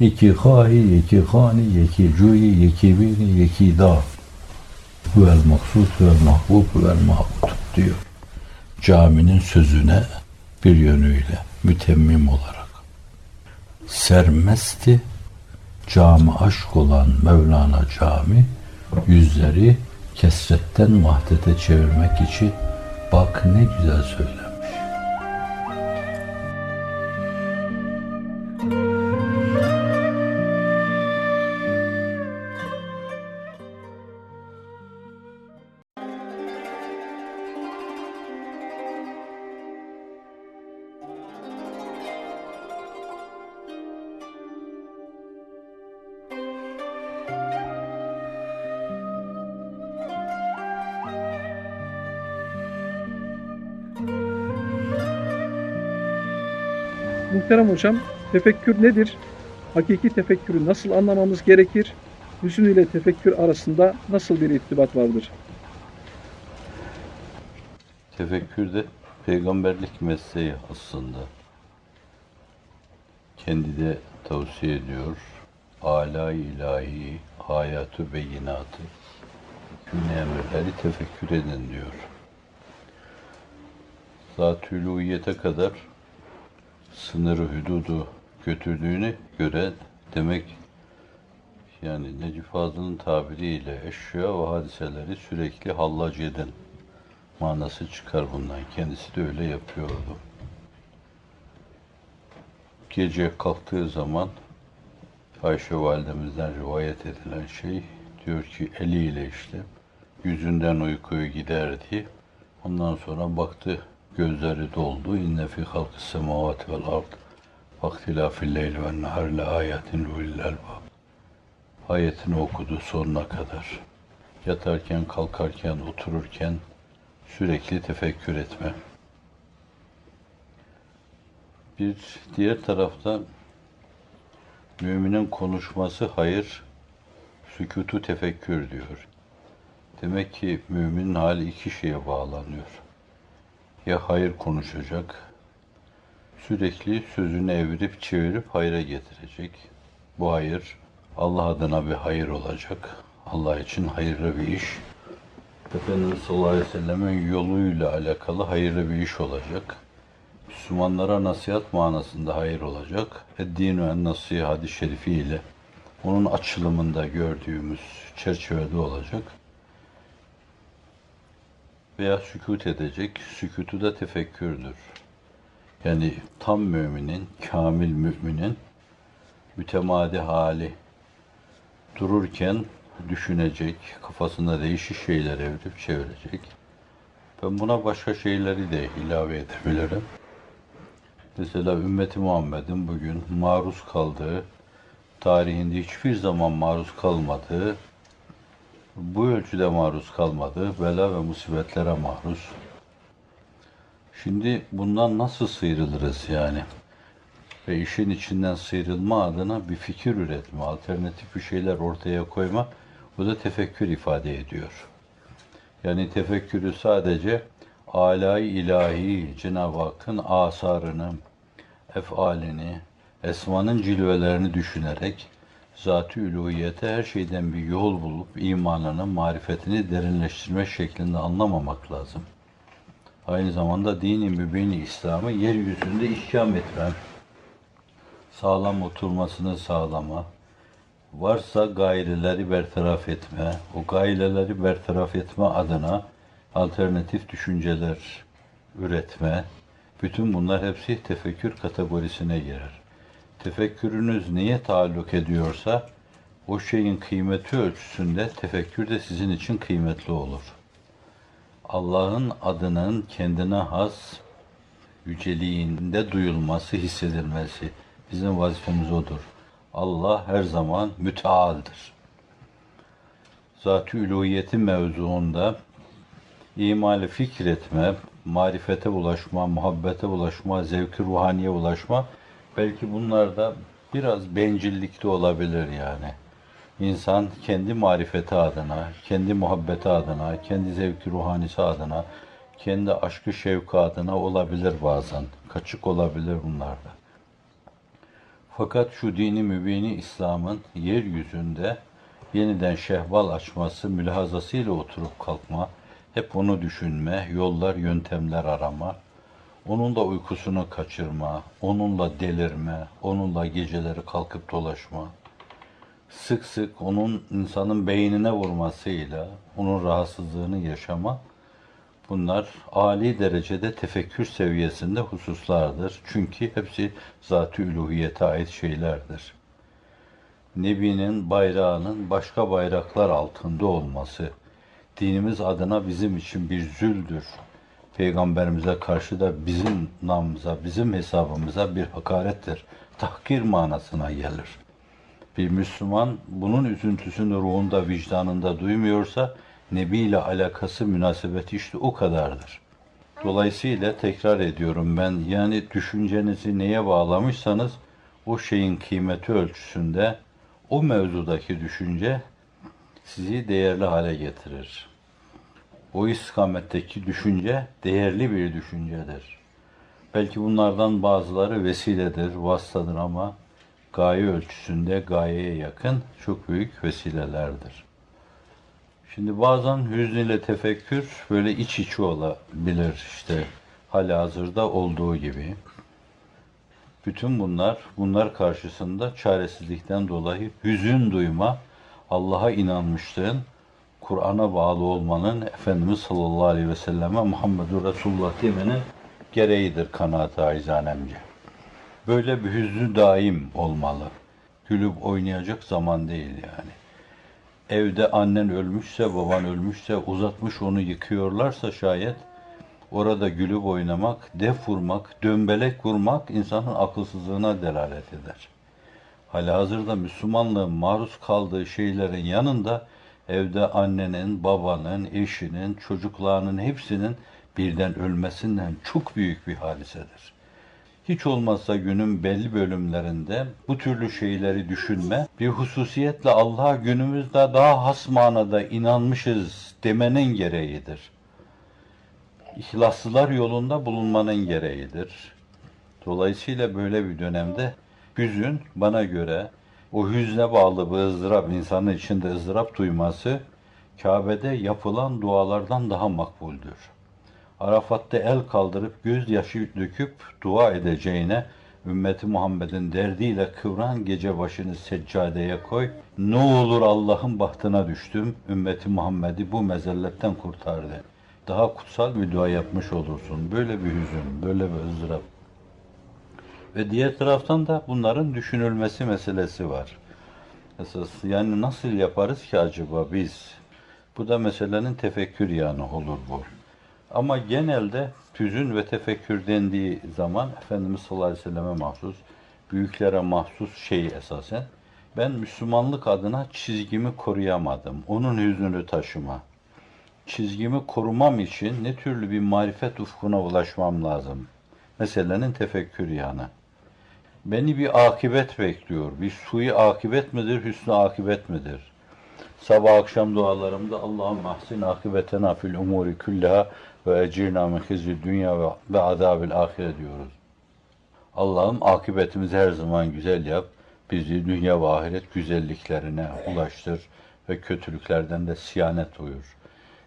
yeki hahi, yeki hani, yeki cuyi, yeki bini, yeki da. Huvel maksud, huvel mahbub, huvel mabud diyor. Caminin sözüne bir yönüyle mütemmim olarak. Sermesti cami aşk olan Mevlana cami yüzleri kesretten vahdete çevirmek için bak ne güzel söylemiş. Muhterem hocam, tefekkür nedir? Hakiki tefekkürü nasıl anlamamız gerekir? Hüsn ile tefekkür arasında nasıl bir irtibat vardır? Tefekkürde peygamberlik mesleği aslında. Kendi de tavsiye ediyor. Ala ilahi, hayatı beyinatı, hükmüne emirleri tefekkür edin diyor. Zat-ı uluhiyete kadar sınırı, hüdudu götürdüğüne göre demek yani Necip Fazıl'ın tabiriyle eşya ve hadiseleri sürekli hallac edin manası çıkar bundan. Kendisi de öyle yapıyordu. Gece kalktığı zaman Ayşe validemizden rivayet edilen şey diyor ki eliyle işte yüzünden uykuyu giderdi. Ondan sonra baktı gözleri doldu. İnne fi halkı semavati vel ard vaktilafil leyl ve nehar le ayatin ulil albab. Ayetini okudu sonuna kadar. Yatarken, kalkarken, otururken sürekli tefekkür etme. Bir diğer tarafta müminin konuşması hayır, sükutu tefekkür diyor. Demek ki müminin hali iki şeye bağlanıyor. Ya hayır konuşacak, sürekli sözünü evirip çevirip hayra getirecek. Bu hayır Allah adına bir hayır olacak. Allah için hayırlı bir iş. Efendimiz sallallahu aleyhi ve sellemin yoluyla alakalı hayırlı bir iş olacak. Müslümanlara nasihat manasında hayır olacak. Eddinu en nasihat hadis-i şerifi ile onun açılımında gördüğümüz çerçevede olacak. Veya sükut edecek. Sükutu da tefekkürdür. Yani tam müminin, kamil müminin mütemadi hali dururken düşünecek, kafasında değişik şeyler evirip çevirecek. Ben buna başka şeyleri de ilave edebilirim. Mesela ümmeti Muhammed'in bugün maruz kaldığı, tarihinde hiçbir zaman maruz kalmadığı, bu ölçüde maruz kalmadığı bela ve musibetlere maruz. Şimdi bundan nasıl sıyrılırız yani? Ve işin içinden sıyrılma adına bir fikir üretme, alternatif bir şeyler ortaya koyma, bu da tefekkür ifade ediyor. Yani tefekkürü sadece alay ilahi Cenab-ı Hakk'ın asarını, efalini, esmanın cilvelerini düşünerek zat-ı üluhiyete her şeyden bir yol bulup imanını, marifetini derinleştirme şeklinde anlamamak lazım. Aynı zamanda dini mübini İslam'ı yeryüzünde ihkam etmem, sağlam oturmasını sağlama, varsa gayreleri bertaraf etme, o gayreleri bertaraf etme adına alternatif düşünceler üretme, bütün bunlar hepsi tefekkür kategorisine girer. Tefekkürünüz neye taalluk ediyorsa o şeyin kıymeti ölçüsünde tefekkür de sizin için kıymetli olur. Allah'ın adının kendine has yüceliğinde duyulması, hissedilmesi bizim vazifemiz odur. Allah her zaman mütealdir. Zat-ı üluhiyeti mevzuunda imali fikretme, marifete ulaşma, muhabbete ulaşma, zevk-i ruhaniye ulaşma belki bunlarda biraz bencillikte olabilir yani. İnsan kendi marifeti adına, kendi muhabbeti adına, kendi zevki ruhanisi adına, kendi aşkı şevki adına olabilir bazen. Kaçık olabilir bunlarda. Fakat şu dini mübini İslam'ın yeryüzünde yeniden şehval açması, mülahazasıyla oturup kalkma, hep onu düşünme, yollar, yöntemler arama, onunla uykusunu kaçırma, onunla delirme, onunla geceleri kalkıp dolaşma, sık sık onun insanın beynine vurmasıyla onun rahatsızlığını yaşama, bunlar âli derecede tefekkür seviyesinde hususlardır. Çünkü hepsi zat-ı üluhiyete ait şeylerdir. Nebi'nin bayrağının başka bayraklar altında olması, dinimiz adına bizim için bir züldür. Peygamberimize karşı da bizim namımıza, bizim hesabımıza bir hakarettir. Tahkir manasına gelir. Bir Müslüman bunun üzüntüsünü ruhunda, vicdanında duymuyorsa Nebi ile alakası, münasebeti işte o kadardır. Dolayısıyla tekrar ediyorum ben yani düşüncenizi neye bağlamışsanız o şeyin kıymeti ölçüsünde o mevzudaki düşünce sizi değerli hale getirir. O istikametteki düşünce değerli bir düşüncedir. Belki bunlardan bazıları vesiledir, vasıtadır ama gaye ölçüsünde gayeye yakın çok büyük vesilelerdir. Şimdi bazen hüzn ile tefekkür böyle iç içe olabilir işte halihazırda olduğu gibi. Bütün bunlar, bunlar karşısında çaresizlikten dolayı hüzün duyma, Allah'a inanmışlığın, Kur'an'a bağlı olmanın, Efendimiz sallallahu aleyhi ve selleme Muhammedur Resulullah demenin gereğidir kanaat-ı. Böyle bir hüznü daim olmalı. Gülüp oynayacak zaman değil yani. Evde annen ölmüşse, baban ölmüşse, uzatmış onu yıkıyorlarsa şayet, orada gülüp oynamak, def vurmak, dömbelek vurmak insanın akılsızlığına delalet eder. Halihazırda Müslümanlığın maruz kaldığı şeylerin yanında evde annenin, babanın, eşinin, çocuklarının hepsinin birden ölmesinden çok büyük bir hadisedir. Hiç olmazsa günün belli bölümlerinde bu türlü şeyleri düşünme, bir hususiyetle Allah'a günümüzde daha has manada inanmışız demenin gereğidir. İhlaslılar yolunda bulunmanın gereğidir. Dolayısıyla böyle bir dönemde hüzün bana göre o hüzne bağlı bir ızdırap, insanın içinde ızdırap duyması Kabe'de yapılan dualardan daha makbuldür. Arafat'ta el kaldırıp gözyaşı döküp dua edeceğine ümmeti Muhammed'in derdiyle kıvran gece başını seccadeye koy. Ne olur Allah'ın bahtına düştüm. Ümmeti Muhammed'i bu mezelletten kurtardı. Daha kutsal bir dua yapmış olursun. Böyle bir hüzün, böyle bir ızdırap. Ve diğer taraftan da bunların düşünülmesi meselesi var. Esas yani nasıl yaparız ki acaba biz? Bu da meselenin tefekkür yanı olur bu. Ama genelde hüzün ve tefekkür dendiği zaman Efendimiz sallallahu aleyhi ve selleme mahsus, büyüklere mahsus şey esasen. Ben Müslümanlık adına çizgimi koruyamadım. Onun hüznünü taşıma. Çizgimi korumam için ne türlü bir marifet ufkuna ulaşmam lazım. Meselenin tefekkür yanı. Beni bir akibet bekliyor. Bir suyu akibet midir, hüsnü akibet midir? Sabah akşam dualarımda Allah'ım ahsin akibetena fil umuri küllaha ve ecirna min hizyi dünya ve azabil ahire diyoruz. Allah'ım akıbetimizi her zaman güzel yap. Bizi dünya ve ahiret güzelliklerine ulaştır ve kötülüklerden de siyanet uyur.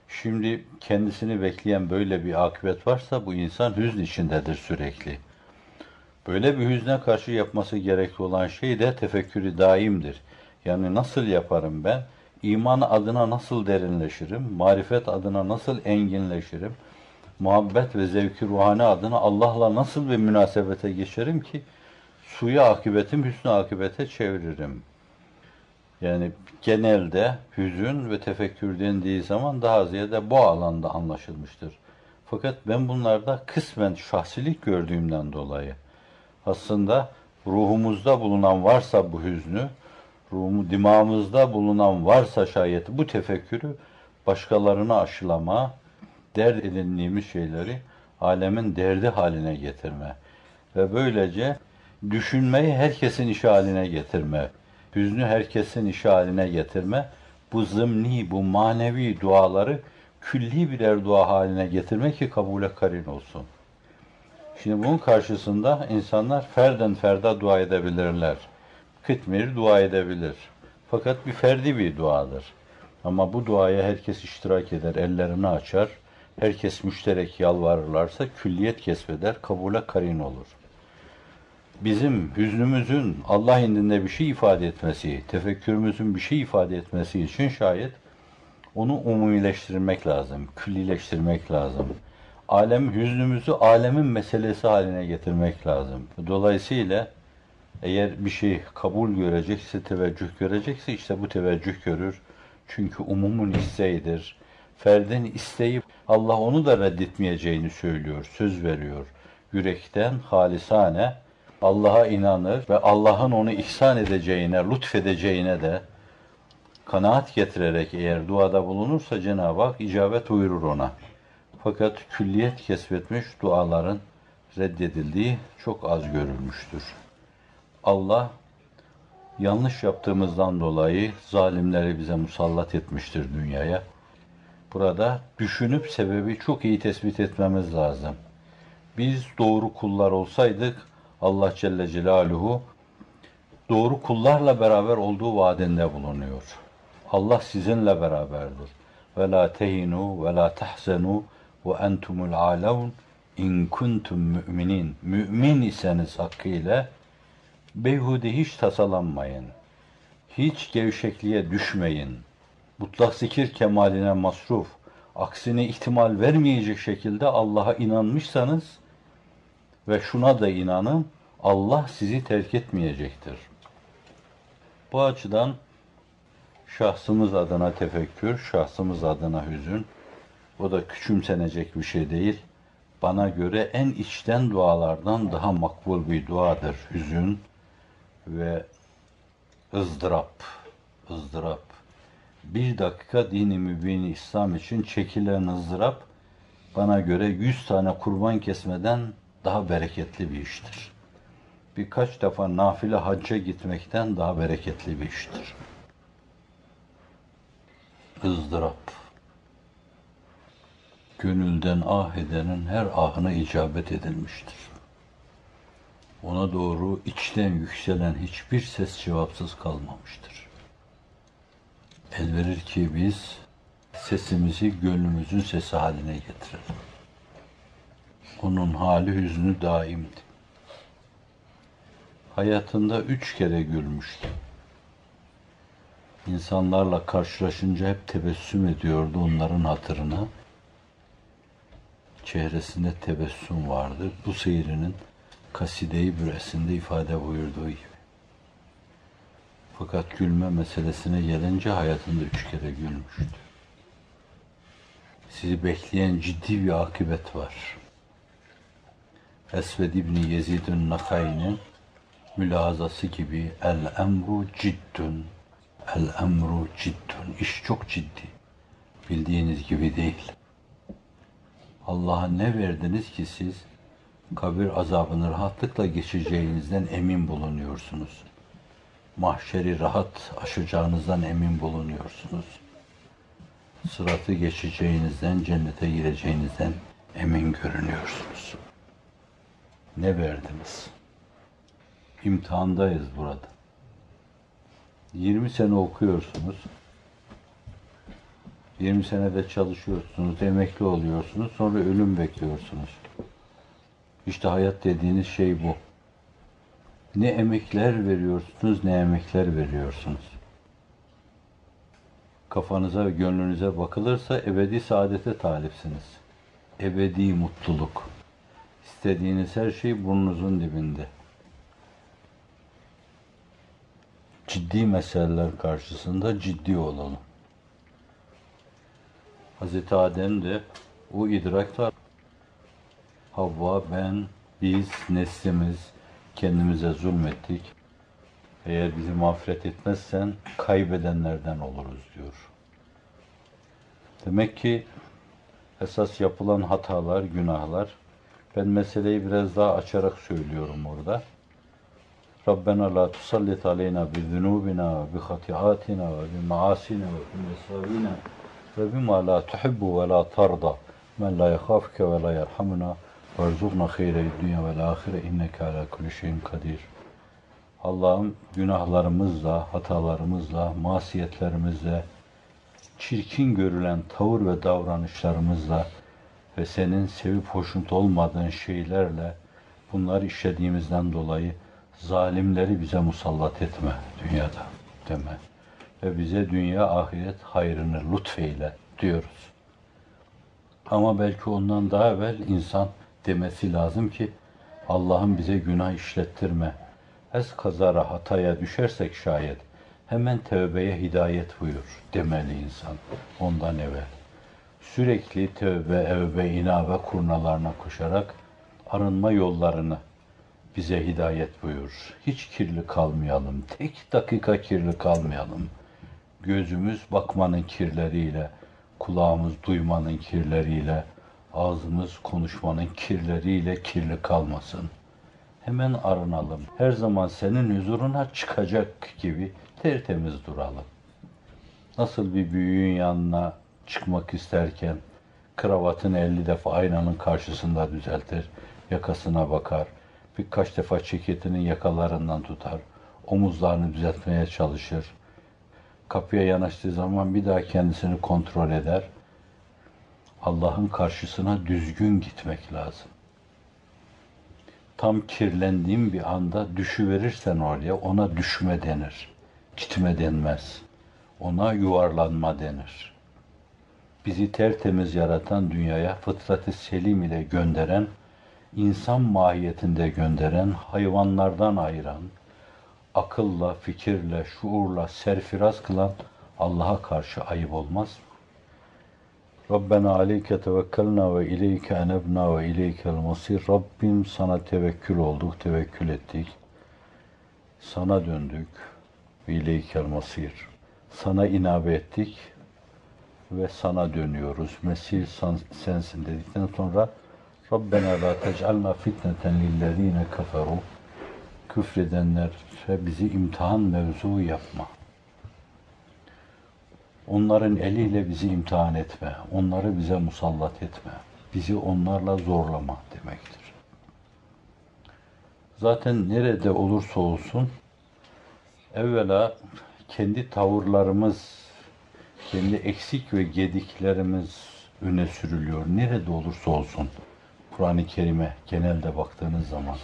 Şimdi kendisini bekleyen böyle bir akıbet varsa bu insan hüzn içindedir sürekli. Böyle bir hüzne karşı yapması gerekli olan şey de tefekkürü daimdir. Yani nasıl yaparım ben? İman adına nasıl derinleşirim? Marifet adına nasıl enginleşirim? Muhabbet ve zevki ruhani adına Allah'la nasıl bir münasebete geçerim ki suyu akıbetim hüsnü akıbete çeviririm. Yani genelde hüzün ve tefekkür dendiği zaman daha ziyade bu alanda anlaşılmıştır. Fakat ben bunlarda kısmen şahsilik gördüğümden dolayı aslında ruhumuzda bulunan varsa bu hüznü, ruhumu, dimağımızda bulunan varsa şayet bu tefekkürü başkalarına aşılama, dert edindiğimiz şeyleri alemin derdi haline getirme ve böylece düşünmeyi herkesin işi haline getirme, hüznü herkesin işi haline getirme, bu zımni, bu manevi duaları külli birer dua haline getirme ki kabule karin olsun. Şimdi bunun karşısında insanlar ferden ferda dua edebilirler. Kıtmir dua edebilir. Fakat bir ferdi bir duadır. Ama bu duaya herkes iştirak eder, ellerini açar. Herkes müşterek yalvarırlarsa külliyet kesbeder, kabule karin olur. Bizim hüznümüzün Allah indinde bir şey ifade etmesi, tefekkürümüzün bir şey ifade etmesi için şayet onu umumileştirmek lazım, küllileştirmek lazım. Alem hüznümüzü alemin meselesi haline getirmek lazım. Dolayısıyla eğer bir şey kabul görecekse, teveccüh görecekse işte bu teveccüh görür. Çünkü umumun isteğidir. Ferdin isteyip Allah onu da reddetmeyeceğini söylüyor, söz veriyor. Yürekten halisane Allah'a inanır ve Allah'ın onu ihsan edeceğine, lütfedeceğine de kanaat getirerek eğer duada bulunursa Cenab-ı Hak icabet buyurur ona. Fakat külliyet kesbetmiş duaların reddedildiği çok az görülmüştür. Allah yanlış yaptığımızdan dolayı zalimleri bize musallat etmiştir dünyaya. Burada düşünüp sebebi çok iyi tespit etmemiz lazım. Biz doğru kullar olsaydık Allah Celle Celaluhu doğru kullarla beraber olduğu vaadinde bulunuyor. Allah sizinle beraberdir. Ve la tehinu ve ve entumul alavun in kuntum müminin. Mümin iseniz hakkıyla beyhude hiç tasalanmayın. Hiç gevşekliğe düşmeyin. Mutlak zikir kemaline masruf. Aksine ihtimal vermeyecek şekilde Allah'a inanmışsanız ve şuna da inanın Allah sizi terk etmeyecektir. Bu açıdan şahsımız adına tefekkür, şahsımız adına hüzün, o da küçümsenecek bir şey değil. Bana göre en içten dualardan daha makbul bir duadır hüzün ve ızdırap. ızdırap. Bir dakika dini mübini İslam için çekilen ızdırap bana göre yüz tane kurban kesmeden daha bereketli bir iştir. Birkaç defa nafile hacca gitmekten daha bereketli bir iştir. ızdırap. Gönülden ah edenin her ahına icabet edilmiştir. Ona doğru içten yükselen hiçbir ses cevapsız kalmamıştır. El verir ki biz sesimizi gönlümüzün sesi haline getirelim. Onun hali hüznü daimdi. Hayatında üç kere gülmüştü. İnsanlarla karşılaşınca hep tebessüm ediyordu onların hatırına. Çehresinde tebessüm vardı. Bu seyrinin kaside-i büresinde ifade buyurduğu gibi. Fakat gülme meselesine gelince hayatında üç kere gülmüştü. Sizi bekleyen ciddi bir akıbet var. Esved İbni Yezid'in Nakai'nin mülazası gibi el emru ciddün el emru ciddün iş çok ciddi bildiğiniz gibi değil Allah'a ne verdiniz ki siz kabir azabını rahatlıkla geçeceğinizden emin bulunuyorsunuz mahşeri rahat aşacağınızdan emin bulunuyorsunuz sıratı geçeceğinizden cennete gireceğinizden emin görünüyorsunuz ne verdiniz? imtihandayız burada. 20 sene okuyorsunuz. 20 senede çalışıyorsunuz, emekli oluyorsunuz, sonra ölüm bekliyorsunuz. İşte hayat dediğiniz şey bu. Ne emekler veriyorsunuz, ne emekler veriyorsunuz. Kafanıza ve gönlünüze bakılırsa ebedi saadete talipsiniz. Ebedi mutluluk. İstediğiniz her şey burnunuzun dibinde. ciddi meseleler karşısında ciddi olalım. Hazreti Adem de o idrakta Havva, ben, biz, neslimiz kendimize zulmettik. Eğer bizi mağfiret etmezsen kaybedenlerden oluruz diyor. Demek ki esas yapılan hatalar, günahlar. Ben meseleyi biraz daha açarak söylüyorum orada. Rabbena la tusallit aleyna bi zunubina bi hatiatina bi maasina bi mesavina ve bima la tuhibbu ve la tarda men la yakhafuke ve la yerhamuna verzukna hayre dünya ve ahire inneke ala kulli şeyin kadir. Allah'ım günahlarımızla, hatalarımızla, masiyetlerimizle, çirkin görülen tavır ve davranışlarımızla ve senin sevip hoşnut olmadığın şeylerle bunları işlediğimizden dolayı zalimleri bize musallat etme dünyada deme. Ve bize dünya ahiret hayrını lütfeyle diyoruz. Ama belki ondan daha evvel insan demesi lazım ki Allah'ım bize günah işlettirme. Ez kazara hataya düşersek şayet hemen tövbeye hidayet buyur demeli insan ondan evvel. Sürekli tövbe, evbe, inabe kurnalarına koşarak arınma yollarını bize hidayet buyur. Hiç kirli kalmayalım. Tek dakika kirli kalmayalım. Gözümüz bakmanın kirleriyle, kulağımız duymanın kirleriyle, ağzımız konuşmanın kirleriyle kirli kalmasın. Hemen arınalım. Her zaman senin huzuruna çıkacak gibi tertemiz duralım. Nasıl bir büyüğün yanına çıkmak isterken kravatını 50 defa aynanın karşısında düzeltir, yakasına bakar, birkaç defa ceketinin yakalarından tutar, omuzlarını düzeltmeye çalışır. Kapıya yanaştığı zaman bir daha kendisini kontrol eder. Allah'ın karşısına düzgün gitmek lazım. Tam kirlendiğin bir anda düşüverirsen oraya ona düşme denir. Gitme denmez. Ona yuvarlanma denir. Bizi tertemiz yaratan dünyaya fıtratı selim ile gönderen, insan mahiyetinde gönderen, hayvanlardan ayıran, akılla, fikirle, şuurla serfiraz kılan Allah'a karşı ayıp olmaz? Rabbena aleyke tevekkelna ve ileyke enebna ve ileykel masir. Rabbim sana tevekkül olduk, tevekkül ettik. Sana döndük ve ileykel masir. Sana inabe ettik ve sana dönüyoruz. Mesih sen- sensin dedikten sonra Rabbena la tec'alna fitneten lillezine keferu. Küfredenlere bizi imtihan mevzu yapma. Onların eliyle bizi imtihan etme. Onları bize musallat etme. Bizi onlarla zorlama demektir. Zaten nerede olursa olsun evvela kendi tavırlarımız, kendi eksik ve gediklerimiz öne sürülüyor. Nerede olursa olsun. Kur'an-ı Kerim'e genelde baktığınız zaman.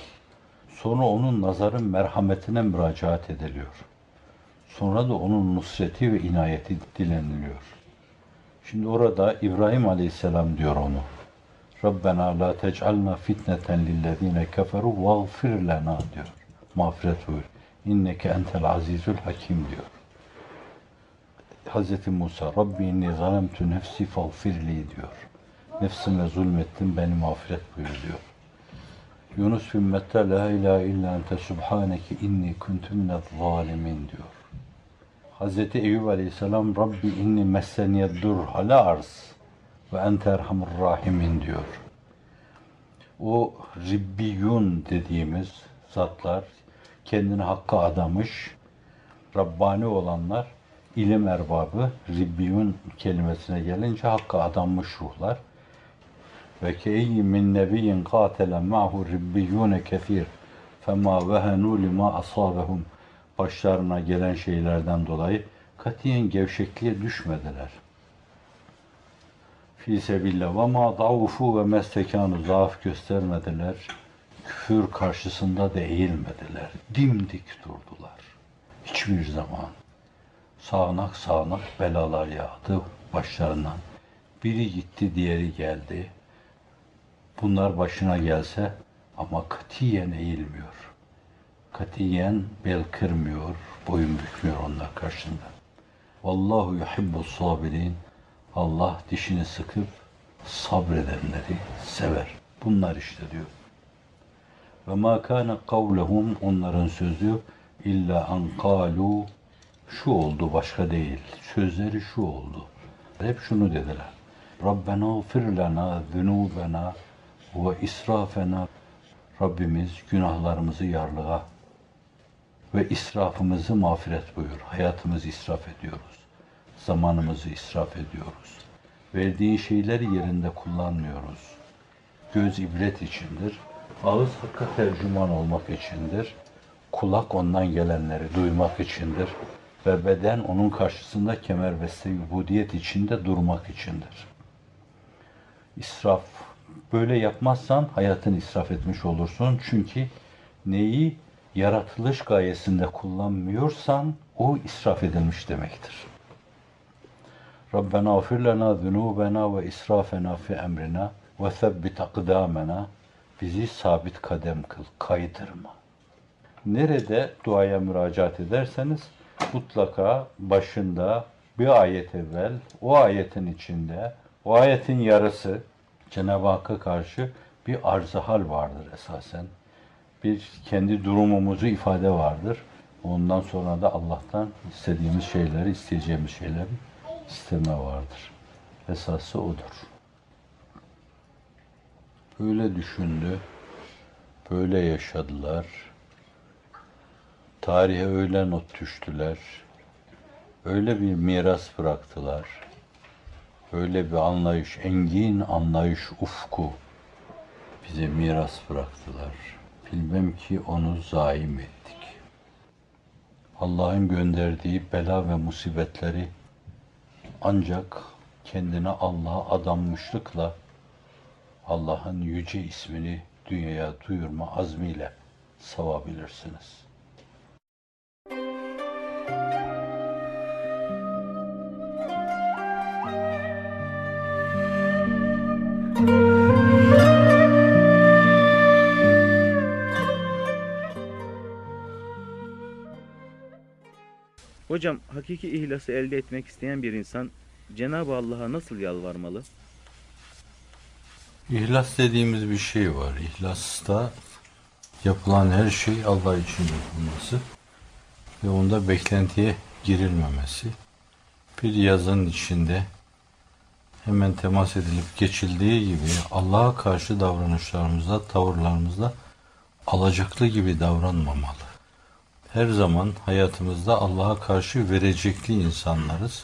Sonra onun nazarın merhametine müracaat ediliyor. Sonra da onun nusreti ve inayeti dileniliyor. Şimdi orada İbrahim Aleyhisselam diyor onu. Rabbena la tec'alna fitneten lillezine keferu vagfir lena diyor. Mağfiret buyur. İnneke entel azizül hakim diyor. Hz. Musa Rabbi inni zalemtu nefsi fagfirli diyor. Nefsime zulmettim beni mağfiret buyur diyor. Yunus ümmette la ilahe illa ente subhaneke inni kuntu minez zalimin diyor. Hz. Eyüp Aleyhisselam Rabbi inni messeniyed dur hala arz ve ente erhamur rahimin diyor. O Ribbiyun dediğimiz zatlar kendini hakka adamış, Rabbani olanlar ilim erbabı Ribbiyun kelimesine gelince hakka adanmış ruhlar ve keyyi min nebiyyin katele ma'hu ribbiyune kefir fema vehenu lima asabehum başlarına gelen şeylerden dolayı katiyen gevşekliğe düşmediler. Fi sebillah ve ma daufu ve mestekanu zaaf göstermediler. Küfür karşısında da eğilmediler. Dimdik durdular. Hiçbir zaman sağanak sağanak belalar yağdı başlarından. Biri gitti, diğeri geldi. Bunlar başına gelse ama katiyen eğilmiyor. katiyen bel kırmıyor, boyun bükmüyor onlar karşısında. Vallahu yuhibbu sabirin. Allah dişini sıkıp sabredenleri sever. Bunlar işte diyor. Ve ma kana kavlehum onların sözü illa an kalu şu oldu başka değil. Sözleri şu oldu. Hep şunu dediler. Rabbena gfir lana zunubena ve israfena Rabbimiz günahlarımızı yarlığa ve israfımızı mağfiret buyur. Hayatımızı israf ediyoruz. Zamanımızı israf ediyoruz. Verdiğin şeyleri yerinde kullanmıyoruz. Göz ibret içindir. Ağız hakka tercüman olmak içindir. Kulak ondan gelenleri duymak içindir. Ve beden onun karşısında kemerbeste ubudiyet içinde durmak içindir. İsraf. Böyle yapmazsan hayatını israf etmiş olursun. Çünkü neyi yaratılış gayesinde kullanmıyorsan o israf edilmiş demektir. Rabbena gfir lana zunubena ve israfena fi emrina ve sebbit akdamena bizi sabit kadem kıl, kaydırma. Nerede duaya müracaat ederseniz mutlaka başında bir ayet evvel, o ayetin içinde, o ayetin yarısı Cenab-ı Hakk'a karşı bir arz-ı hal vardır esasen. Bir kendi durumumuzu ifade vardır. Ondan sonra da Allah'tan istediğimiz şeyleri, isteyeceğimiz şeyleri isteme vardır. Esası odur. Böyle düşündü, böyle yaşadılar. Tarihe öyle not düştüler. Öyle bir miras bıraktılar. Öyle bir anlayış, engin anlayış ufku bize miras bıraktılar. Bilmem ki onu zaim ettik. Allah'ın gönderdiği bela ve musibetleri ancak kendine Allah'a adanmışlıkla Allah'ın yüce ismini dünyaya duyurma azmiyle savabilirsiniz. Hocam hakiki ihlası elde etmek isteyen bir insan Cenab-ı Allah'a nasıl yalvarmalı? İhlas dediğimiz bir şey var. İhlasta yapılan her şey Allah için yapılması ve onda beklentiye girilmemesi. Bir yazın içinde hemen temas edilip geçildiği gibi Allah'a karşı davranışlarımızda, tavırlarımızda alacaklı gibi davranmamalı. Her zaman hayatımızda Allah'a karşı verecekli insanlarız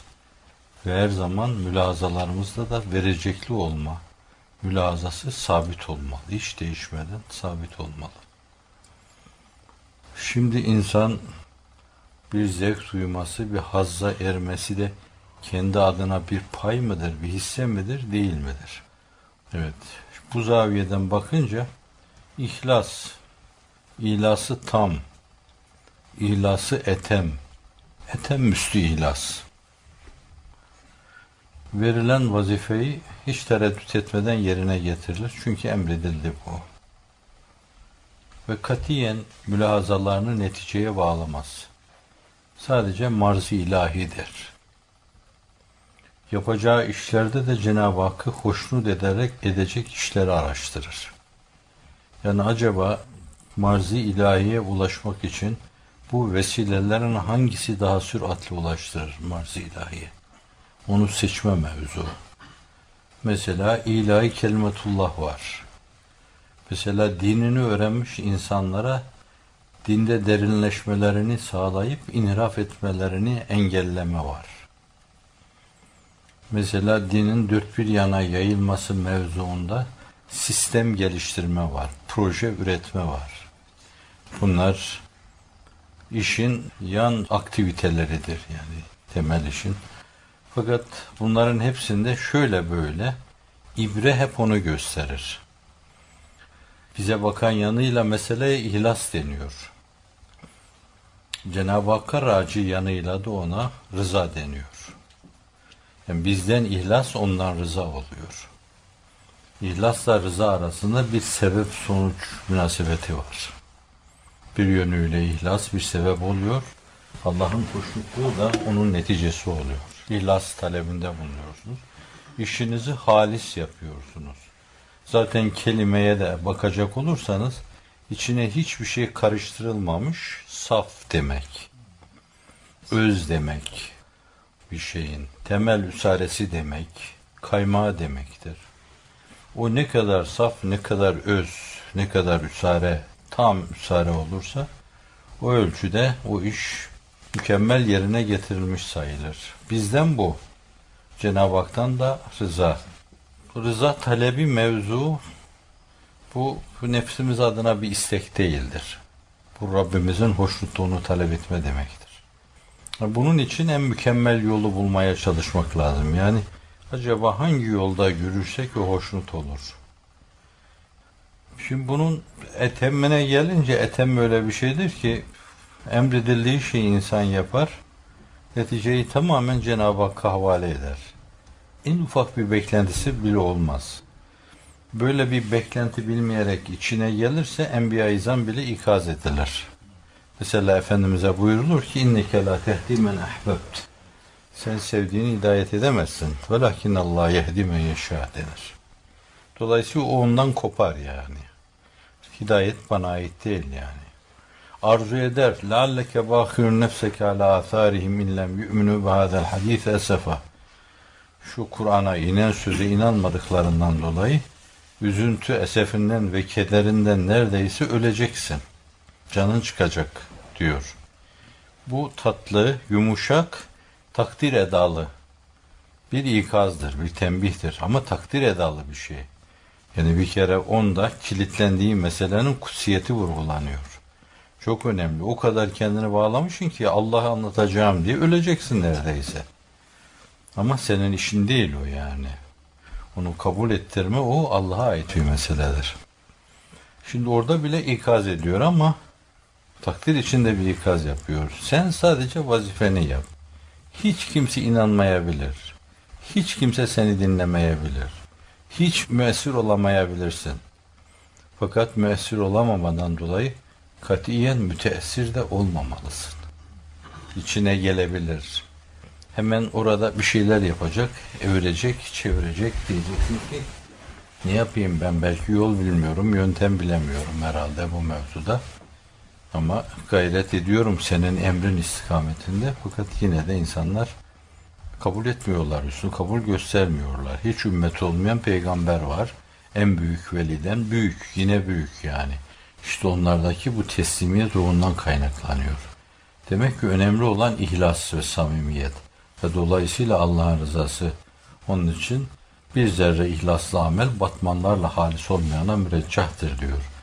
ve her zaman mülazalarımızda da verecekli olma mülazası sabit olmalı. Hiç değişmeden sabit olmalı. Şimdi insan bir zevk duyması, bir hazza ermesi de kendi adına bir pay mıdır, bir hisse midir, değil midir? Evet, bu zaviyeden bakınca ihlas, ilası tam, ilası etem, etem müstü ihlas. Verilen vazifeyi hiç tereddüt etmeden yerine getirilir. Çünkü emredildi bu. Ve katiyen mülahazalarını neticeye bağlamaz. Sadece marz-ı ilahidir. Yapacağı işlerde de Cenab-ı Hakk'ı hoşnut ederek edecek işleri araştırır. Yani acaba marz-ı ilahiye ulaşmak için bu vesilelerin hangisi daha süratli ulaştırır marz-ı ilahiye? Onu seçme mevzu. Mesela ilahi kelimetullah var. Mesela dinini öğrenmiş insanlara dinde derinleşmelerini sağlayıp inhiraf etmelerini engelleme var. Mesela dinin dört bir yana yayılması mevzuunda sistem geliştirme var, proje üretme var. Bunlar işin yan aktiviteleridir yani temel işin. Fakat bunların hepsinde şöyle böyle ibre hep onu gösterir. Bize bakan yanıyla meseleye ihlas deniyor. Cenab-ı Hakk'a raci yanıyla da ona rıza deniyor. Yani bizden ihlas ondan rıza oluyor. İhlasla rıza arasında bir sebep sonuç münasebeti var. bir yönüyle ihlas bir sebep oluyor. Allah'ın hoşnutluğu da onun neticesi oluyor. İhlas talebinde bulunuyorsunuz. İşinizi halis yapıyorsunuz. Zaten kelimeye de bakacak olursanız içine hiçbir şey karıştırılmamış saf demek. Öz demek bir şeyin. Temel üsaresi demek. Kaymağı demektir. O ne kadar saf, ne kadar öz, ne kadar üsare, tam üsare olursa o ölçüde o iş mükemmel yerine getirilmiş sayılır. Bizden bu. Cenab-ı Hak'tan da rıza. Rıza talebi mevzu bu, bu nefsimiz adına bir istek değildir. Bu Rabbimizin hoşnutluğunu talep etme demektir. Bunun için en mükemmel yolu bulmaya çalışmak lazım. Yani acaba hangi yolda yürürsek o hoşnut olur. Şimdi bunun etemmine gelince etem öyle bir şeydir ki emredildiği şeyi insan yapar, neticeyi tamamen Cenab-ı Hakk'a havale eder. En ufak bir beklentisi bile olmaz. Böyle bir beklenti bilmeyerek içine gelirse Enbiya-i bile ikaz edilir. Mesela Efendimiz'e buyurulur ki inneke la tehdi men. Sen sevdiğini hidayet edemezsin. Velakin Allah yehdi men yeşâ denir. Dolayısıyla o ondan kopar yani. Hidayet bana ait değil yani. Arzu eder. Lalleke bâhirun nefseke alâ âthârihim illem yu'minu bihâzel hadîth esefa. Şu Kur'an'a inen söze inanmadıklarından dolayı üzüntü, esefinden ve kederinden neredeyse öleceksin.'' Canın çıkacak diyor. Bu tatlı, yumuşak, takdir edalı bir ikazdır, bir tembihtir ama takdir edalı bir şey. Yani bir kere onda kilitlendiği meselenin kutsiyeti vurgulanıyor. Çok önemli. O kadar kendini bağlamışsın ki Allah'ı anlatacağım diye öleceksin neredeyse. Ama senin işin değil o yani. Onu kabul ettirme o Allah'a ait bir meseledir. Şimdi orada bile ikaz ediyor ama takdir içinde bir ikaz yapıyor. Sen sadece vazifeni yap. Hiç kimse inanmayabilir. Hiç kimse seni dinlemeyebilir. Hiç müessir olamayabilirsin. Fakat müessir olamamadan dolayı katiyen müteessir de olmamalısın. İçine gelebilir. Hemen orada bir şeyler yapacak, evirecek, çevirecek diyeceksin ki ne yapayım ben belki yol bilmiyorum, yöntem bilemiyorum herhalde bu mevzuda. Ama gayret ediyorum senin emrin istikametinde fakat yine de insanlar kabul etmiyorlar, üstü kabul göstermiyorlar. Hiç ümmet olmayan peygamber var. En büyük veliden büyük, yine büyük yani. İşte onlardaki bu teslimiyet ruhundan kaynaklanıyor. Demek ki önemli olan ihlas ve samimiyet ve dolayısıyla Allah'ın rızası. Onun için bir zerre ihlaslı amel batmanlarla halis olmayana müreccahtır diyor.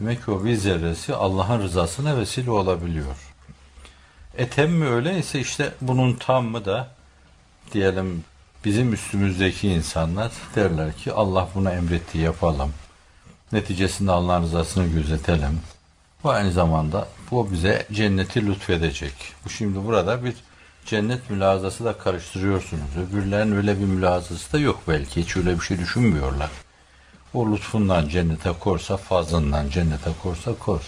Demek ki o bir zerresi Allah'ın rızasına vesile olabiliyor. Etem mi öyleyse işte bunun tam mı da diyelim bizim üstümüzdeki insanlar derler ki Allah buna emrettiği yapalım. Neticesinde Allah'ın rızasını gözetelim. Bu aynı zamanda bu bize cenneti lütfedecek. Bu şimdi burada bir cennet mülazası da karıştırıyorsunuz. Öbürlerin öyle bir mülazası da yok belki. Hiç öyle bir şey düşünmüyorlar. O lütfundan cennete korsa fazlından cennete korsa kor.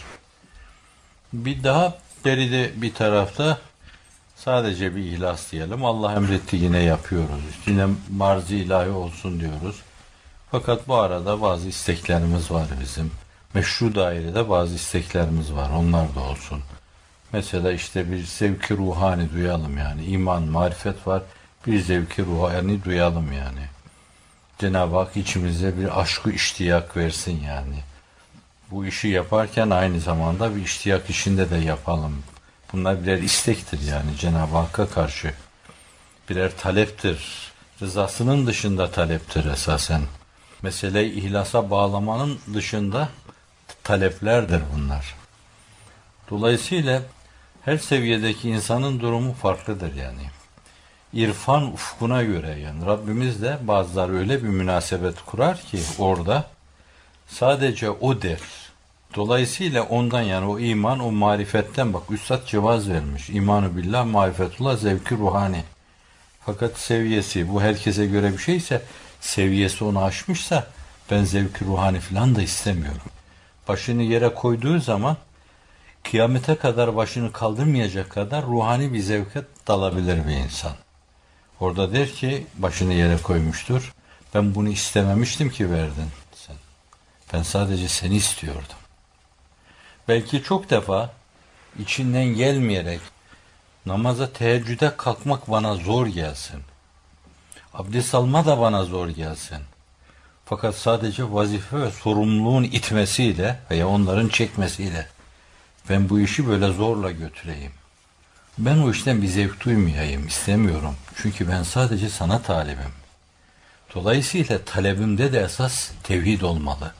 Bir daha deride bir tarafta sadece bir ihlas diyelim. Allah emretti yine yapıyoruz. Yine marzi ilahi olsun diyoruz. Fakat bu arada bazı isteklerimiz var bizim. Meşru dairede bazı isteklerimiz var. Onlar da olsun. Mesela işte bir zevki ruhani duyalım yani. İman, marifet var. Bir zevki ruhani duyalım yani. Cenab-ı Hak içimize bir aşkı iştiyak versin yani. Bu işi yaparken aynı zamanda bir iştiyak işinde de yapalım. Bunlar birer istektir yani Cenab-ı Hakk'a karşı. Birer taleptir. Rızasının dışında taleptir esasen. Meseleyi ihlasa bağlamanın dışında taleplerdir bunlar. Dolayısıyla her seviyedeki insanın durumu farklıdır yani. İrfan ufkuna göre yani Rabbimiz de bazıları öyle bir münasebet kurar ki orada sadece o der. Dolayısıyla ondan yani o iman, o marifetten bak Üstad cevaz vermiş. İmanı billah, marifetullah, zevki ruhani. Fakat seviyesi bu herkese göre bir şeyse seviyesi onu aşmışsa ben zevki ruhani falan da istemiyorum. Başını yere koyduğu zaman kıyamete kadar başını kaldırmayacak kadar ruhani bir zevke dalabilir bir insan. Orada der ki başını yere koymuştur. Ben bunu istememiştim ki verdin sen. Ben sadece seni istiyordum. Belki çok defa içinden gelmeyerek namaza teheccüde kalkmak bana zor gelsin. Abdest alma da bana zor gelsin. Fakat sadece vazife ve sorumluluğun itmesiyle veya onların çekmesiyle ben bu işi böyle zorla götüreyim. Ben o işten bir zevk duymayayım, istemiyorum. Çünkü ben sadece sana talibim. Dolayısıyla talebimde de esas tevhid olmalı.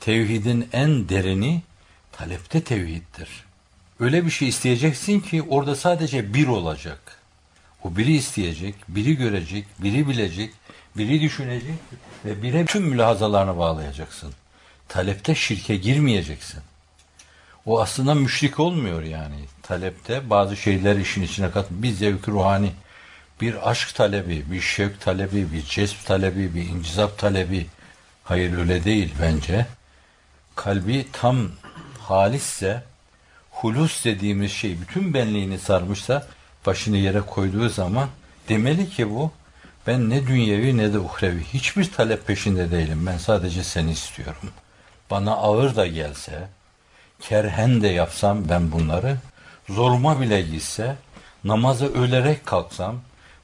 Tevhidin en derini talepte tevhiddir. Öyle bir şey isteyeceksin ki orada sadece bir olacak. O biri isteyecek, biri görecek, biri bilecek, biri düşünecek ve bire tüm mülahazalarını bağlayacaksın. Talepte şirke girmeyeceksin. O aslında müşrik olmuyor yani. Talepte bazı şeyler işin içine kat. Bir zevk ruhani, bir aşk talebi, bir şevk talebi, bir cezb talebi, bir incizap talebi. Hayır öyle değil bence. Kalbi tam halisse, hulus dediğimiz şey bütün benliğini sarmışsa, başını yere koyduğu zaman demeli ki bu ben ne dünyevi ne de uhrevi hiçbir talep peşinde değilim. Ben sadece seni istiyorum. Bana ağır da gelse, kerhen de yapsam ben bunları, zoruma bile gitse, namaza ölerek kalksam,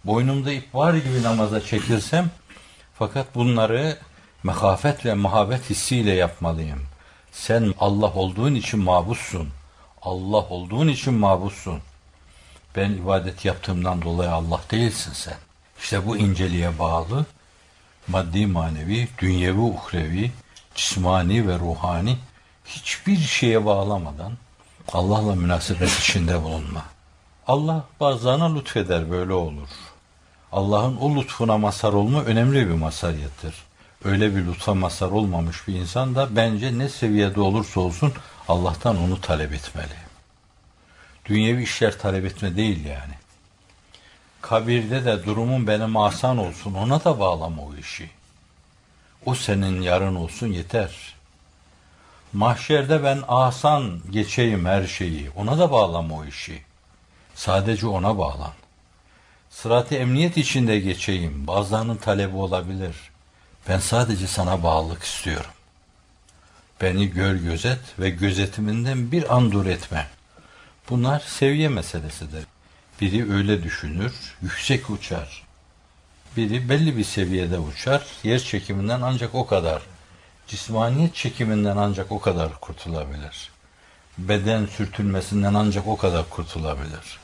boynumda ip var gibi namaza çekilsem, fakat bunları mehafet ve muhabbet hissiyle yapmalıyım. Sen Allah olduğun için mabussun. Allah olduğun için mabussun. Ben ibadet yaptığımdan dolayı Allah değilsin sen. İşte bu inceliğe bağlı maddi manevi, dünyevi uhrevi, cismani ve ruhani hiçbir şeye bağlamadan Allah'la münasebet içinde bulunma. Allah bazılarına lütfeder böyle olur. Allah'ın o lütfuna mazhar olma önemli bir mazhariyettir. Öyle bir lütfa mazhar olmamış bir insan da bence ne seviyede olursa olsun Allah'tan onu talep etmeli. Dünyevi işler talep etme değil yani. Kabirde de durumun benim asan olsun ona da bağlama o işi. O senin yarın olsun yeter. Mahşerde ben asan geçeyim her şeyi. Ona da bağlama o işi. Sadece ona bağlan. Sırat-ı emniyet içinde geçeyim. Bazılarının talebi olabilir. Ben sadece sana bağlılık istiyorum. Beni gör gözet ve gözetiminden bir an dur etme. Bunlar seviye meselesidir. Biri öyle düşünür, yüksek uçar. Biri belli bir seviyede uçar, yer çekiminden ancak o kadar, cismaniyet çekiminden ancak o kadar kurtulabilir. Beden sürtünmesinden ancak o kadar kurtulabilir.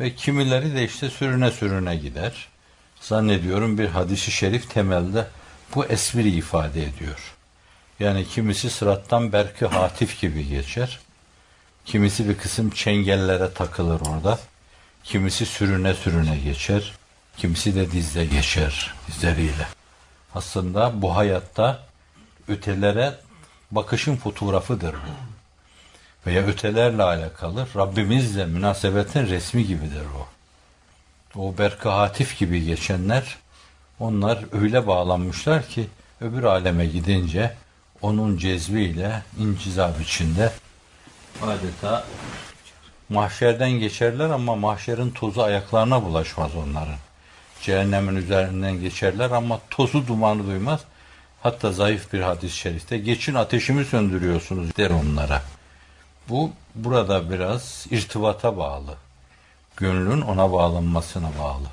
Ve kimileri de işte sürüne sürüne gider. Zannediyorum bir hadisi şerif temelde bu espri ifade ediyor. Yani kimisi sırattan berki hatif gibi geçer. Kimisi bir kısım çengellere takılır orada. Kimisi sürüne sürüne geçer. Kimisi de dizde geçer dizleriyle. Aslında bu hayatta ötelere bakışın fotoğrafıdır bu. Veya ötelerle alakalı Rabbimizle münasebetin resmi gibidir o. O berkı hatif gibi geçenler onlar öyle bağlanmışlar ki öbür aleme gidince onun cezbiyle incizab içinde adeta mahşerden geçerler ama mahşerin tozu ayaklarına bulaşmaz onların. Cehennemin üzerinden geçerler ama tozu dumanı duymaz. Hatta zayıf bir hadis-i şerifte geçin ateşimi söndürüyorsunuz der onlara. Bu burada biraz irtibata bağlı. Gönlün ona bağlanmasına bağlı.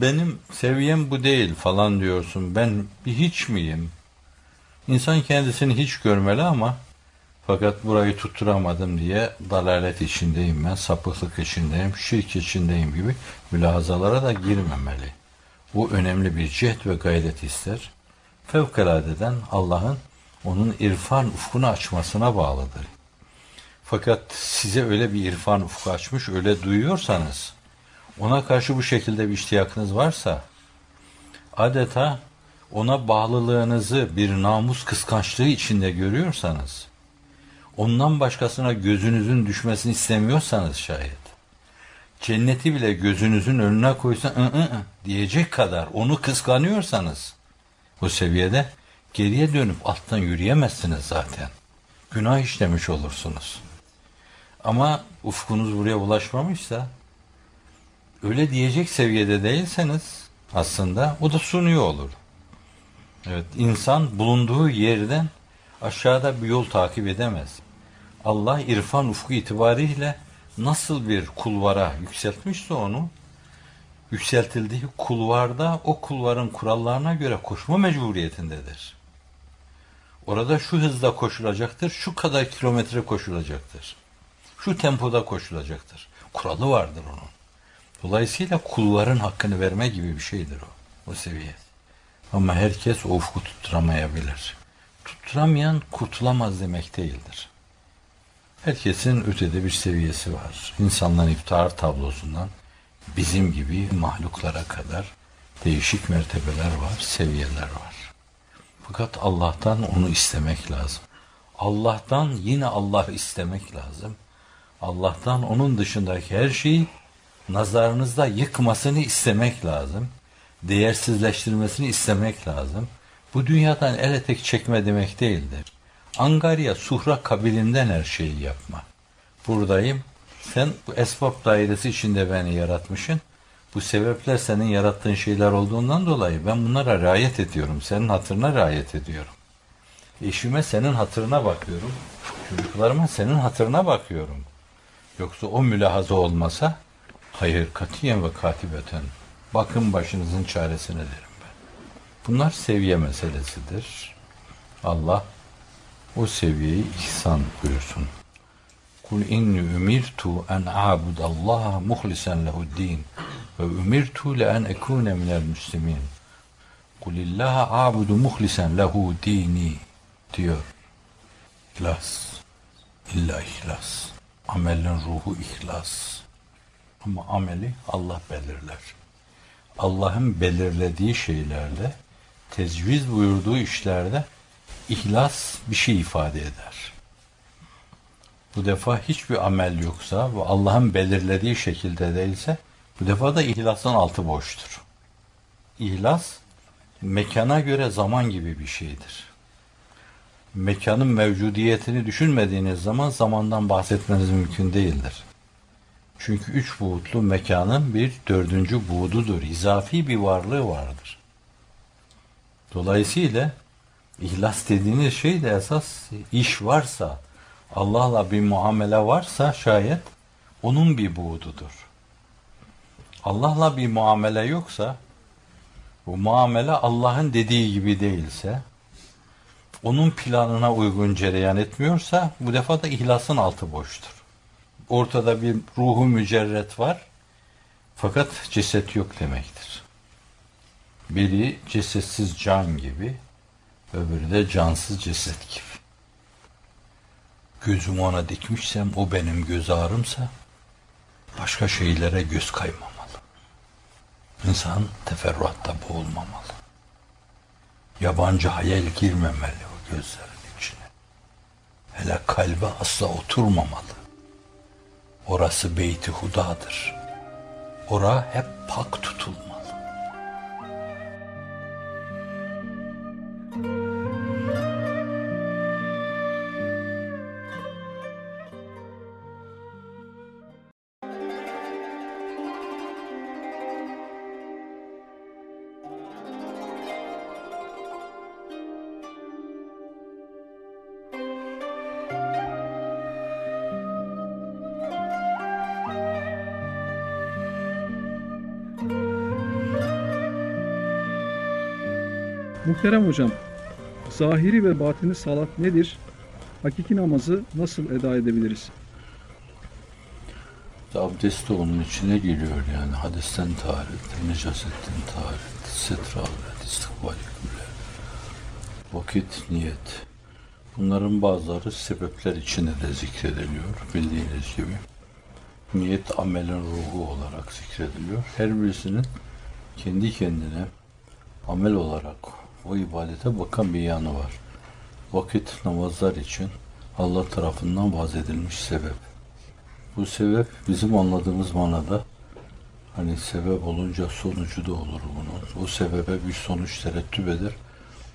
Benim seviyem bu değil falan diyorsun. Ben bir hiç miyim? İnsan kendisini hiç görmeli ama fakat burayı tutturamadım diye dalalet içindeyim ben, sapıklık içindeyim, şirk içindeyim gibi mülahazalara da girmemeli. Bu önemli bir cehd ve gayret ister. Fevkaladeden Allah'ın onun irfan ufkunu açmasına bağlıdır. Fakat size öyle bir irfan ufku açmış, öyle duyuyorsanız, ona karşı bu şekilde bir iştiyakınız varsa, adeta ona bağlılığınızı bir namus kıskançlığı içinde görüyorsanız, ondan başkasına gözünüzün düşmesini istemiyorsanız şayet, cenneti bile gözünüzün önüne koysa ı ı ı diyecek kadar onu kıskanıyorsanız, bu seviyede geriye dönüp alttan yürüyemezsiniz zaten. Günah işlemiş olursunuz. Ama ufkunuz buraya ulaşmamışsa öyle diyecek seviyede değilseniz aslında o da suni olur. Evet, insan bulunduğu yerden aşağıda bir yol takip edemez. Allah irfan ufku itibariyle nasıl bir kulvara yükseltmişse onu, yükseltildiği kulvarda o kulvarın kurallarına göre koşma mecburiyetindedir. Orada şu hızda koşulacaktır, şu kadar kilometre koşulacaktır. Şu tempoda koşulacaktır. Kuralı vardır onun. Dolayısıyla kulvarın hakkını verme gibi bir şeydir o, o seviye. Ama herkes o ufku tutturamayabilir. Tutturamayan kurtulamaz demek değildir. Herkesin ötede bir seviyesi var. İnsanların iftihar tablosundan bizim gibi mahluklara kadar değişik mertebeler var, seviyeler var. Fakat Allah'tan onu istemek lazım. Allah'tan yine Allah istemek lazım. Allah'tan onun dışındaki her şeyi nazarınızda yıkmasını istemek lazım. Değersizleştirmesini istemek lazım. Bu dünyadan el etek çekme demek değildir. Angarya, Suhra kabilinden her şeyi yapma. Buradayım. Sen bu esbab dairesi içinde beni yaratmışsın. Bu sebepler senin yarattığın şeyler olduğundan dolayı ben bunlara riayet ediyorum. Senin hatırına riayet ediyorum. Eşime senin hatırına bakıyorum. Çocuklarıma senin hatırına bakıyorum. Yoksa o mülahaza olmasa hayır katiyen ve katibeten bakın başınızın çaresine derim ben. Bunlar seviye meselesidir. Allah o seviyeyi ihsan buyursun. Kul inni umirtu en a'budallaha muhlisen lehu'd-din ve umirtu le en ekune minel muslimin. Kulillaha a'budu muhlisen lehu dini diyor. İhlas. İlla ihlas. Amelin ruhu ihlas. Ama ameli Allah belirler. Allah'ın belirlediği şeylerde, tecviz buyurduğu işlerde ihlas bir şey ifade eder. Bu defa hiçbir amel yoksa ve Allah'ın belirlediği şekilde değilse bu defa da ihlasın altı boştur. İhlas mekana göre zaman gibi bir şeydir. Mekanın mevcudiyetini düşünmediğiniz zaman zamandan bahsetmeniz mümkün değildir. Çünkü üç buğutlu mekanın bir dördüncü buğdudur. İzafi bir varlığı vardır. Dolayısıyla İhlas dediğiniz şey de esas iş varsa, Allah'la bir muamele varsa şayet onun bir buğdudur. Allah'la bir muamele yoksa, bu muamele Allah'ın dediği gibi değilse, onun planına uygun cereyan etmiyorsa, bu defa da ihlasın altı boştur. Ortada bir ruhu mücerret var, fakat ceset yok demektir. Biri cesetsiz can gibi, öbürü de cansız ceset gibi. Gözümü ona dikmişsem o benim göz ağrımsa başka şeylere göz kaymamalı. İnsan teferruatta boğulmamalı. Yabancı hayal girmemeli o gözlerin içine. Hele kalbe asla oturmamalı. Orası beyti hudadır. Ora hep pak tutulmalı. Muhterem hocam, zahiri ve batini salat nedir? Hakiki namazı nasıl eda edebiliriz? Abdest de onun içine giriyor yani. Hadesten taharettir, necasetten taharettir, setra avret, istikbal vakit, niyet. Bunların bazıları sebepler içine de zikrediliyor bildiğiniz gibi. Niyet amelin ruhu olarak zikrediliyor. Her birisinin kendi kendine amel olarak o ibadete bakan bir yanı var. Vakit namazlar için Allah tarafından vaz edilmiş sebep. Bu sebep bizim anladığımız manada hani sebep olunca sonucu da olur bunun. O sebebe bir sonuç terettüp eder.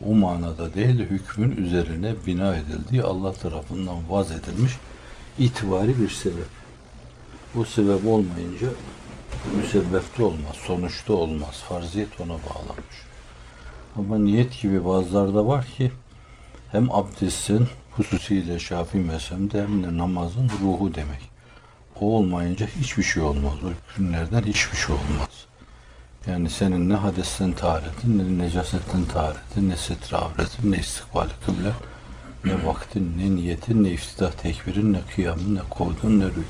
o manada değil de hükmün üzerine bina edildiği Allah tarafından vaz edilmiş itibari bir sebep. Bu sebep olmayınca müsebbepte olmaz, sonuçta olmaz. Farziyet ona bağlanmış. Ama niyet gibi bazılarda var ki hem abdestin hususiyle Şafii mezhebinde hem de namazın ruhu demek. O olmayınca hiçbir şey olmaz. O günlerden hiçbir şey olmaz. Yani senin ne hadesten taharetin, ne necasetten taharetin, ne setre avretin, ne istikbali kıble, ne vaktin, ne niyetin, ne iftidah tekbirin, ne kıyamın, ne kovdun, ne rükû.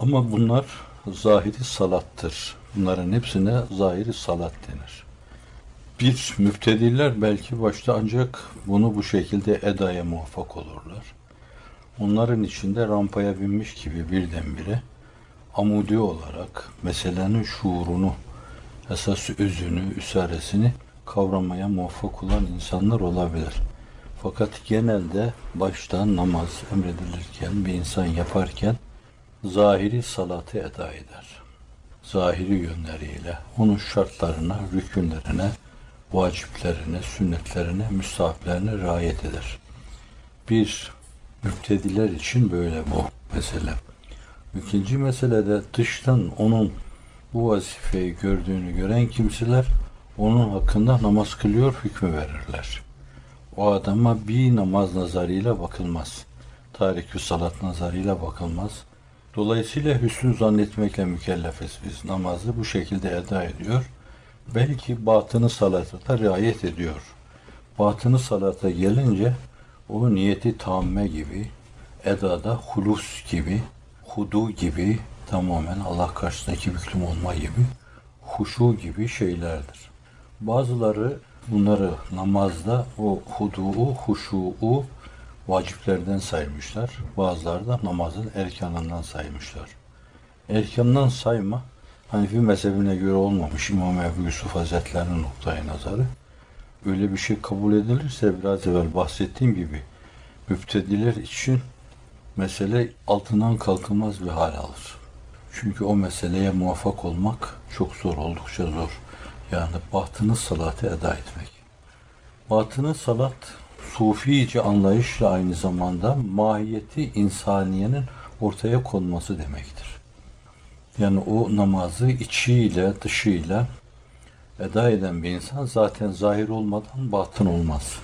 Ama bunlar zahiri salattır. Bunların hepsine zahiri salat denir. Bir müftediler belki başta ancak bunu bu şekilde edaya muvaffak olurlar. Onların içinde rampaya binmiş gibi birdenbire amudi olarak meselenin şuurunu, esas özünü, üsaresini kavramaya muvaffak olan insanlar olabilir. Fakat genelde başta namaz emredilirken bir insan yaparken zahiri salatı eda eder. Zahiri yönleriyle onun şartlarına, rükünlerine, vaciplerine, sünnetlerine, müstahaplerine riayet eder. Bir müptediler için böyle bu mesele. İkinci meselede dıştan onun bu vazifeyi gördüğünü gören kimseler onun hakkında namaz kılıyor hükmü verirler. O adama bir namaz nazarıyla bakılmaz. Tarikü salat nazarıyla bakılmaz. Dolayısıyla hüsnü zannetmekle mükellefiz biz. Namazı bu şekilde eda ediyor. Belki batını salata riayet ediyor. Batını salata gelince o niyeti tamme gibi, edada hulus gibi, hudu gibi, tamamen Allah karşısındaki büklüm olma gibi, huşu gibi şeylerdir. Bazıları bunları namazda o hudu'u, huşu'u vaciplerden saymışlar. Bazıları da namazın erkanından saymışlar. Erkandan sayma Hanefi mezhebine göre olmamış İmam Ebu Yusuf Hazretleri'nin noktayı nazarı. Öyle bir şey kabul edilirse biraz evvel bahsettiğim gibi müptediler için mesele altından kalkılmaz bir hal alır. Çünkü o meseleye muvaffak olmak çok zor, oldukça zor. Yani batını salatı eda etmek. Batını salat sufice anlayışla aynı zamanda mahiyeti insaniyenin ortaya konması demektir. Yani o namazı içiyle dışıyla eda eden bir insan zaten zahir olmadan batın olmaz.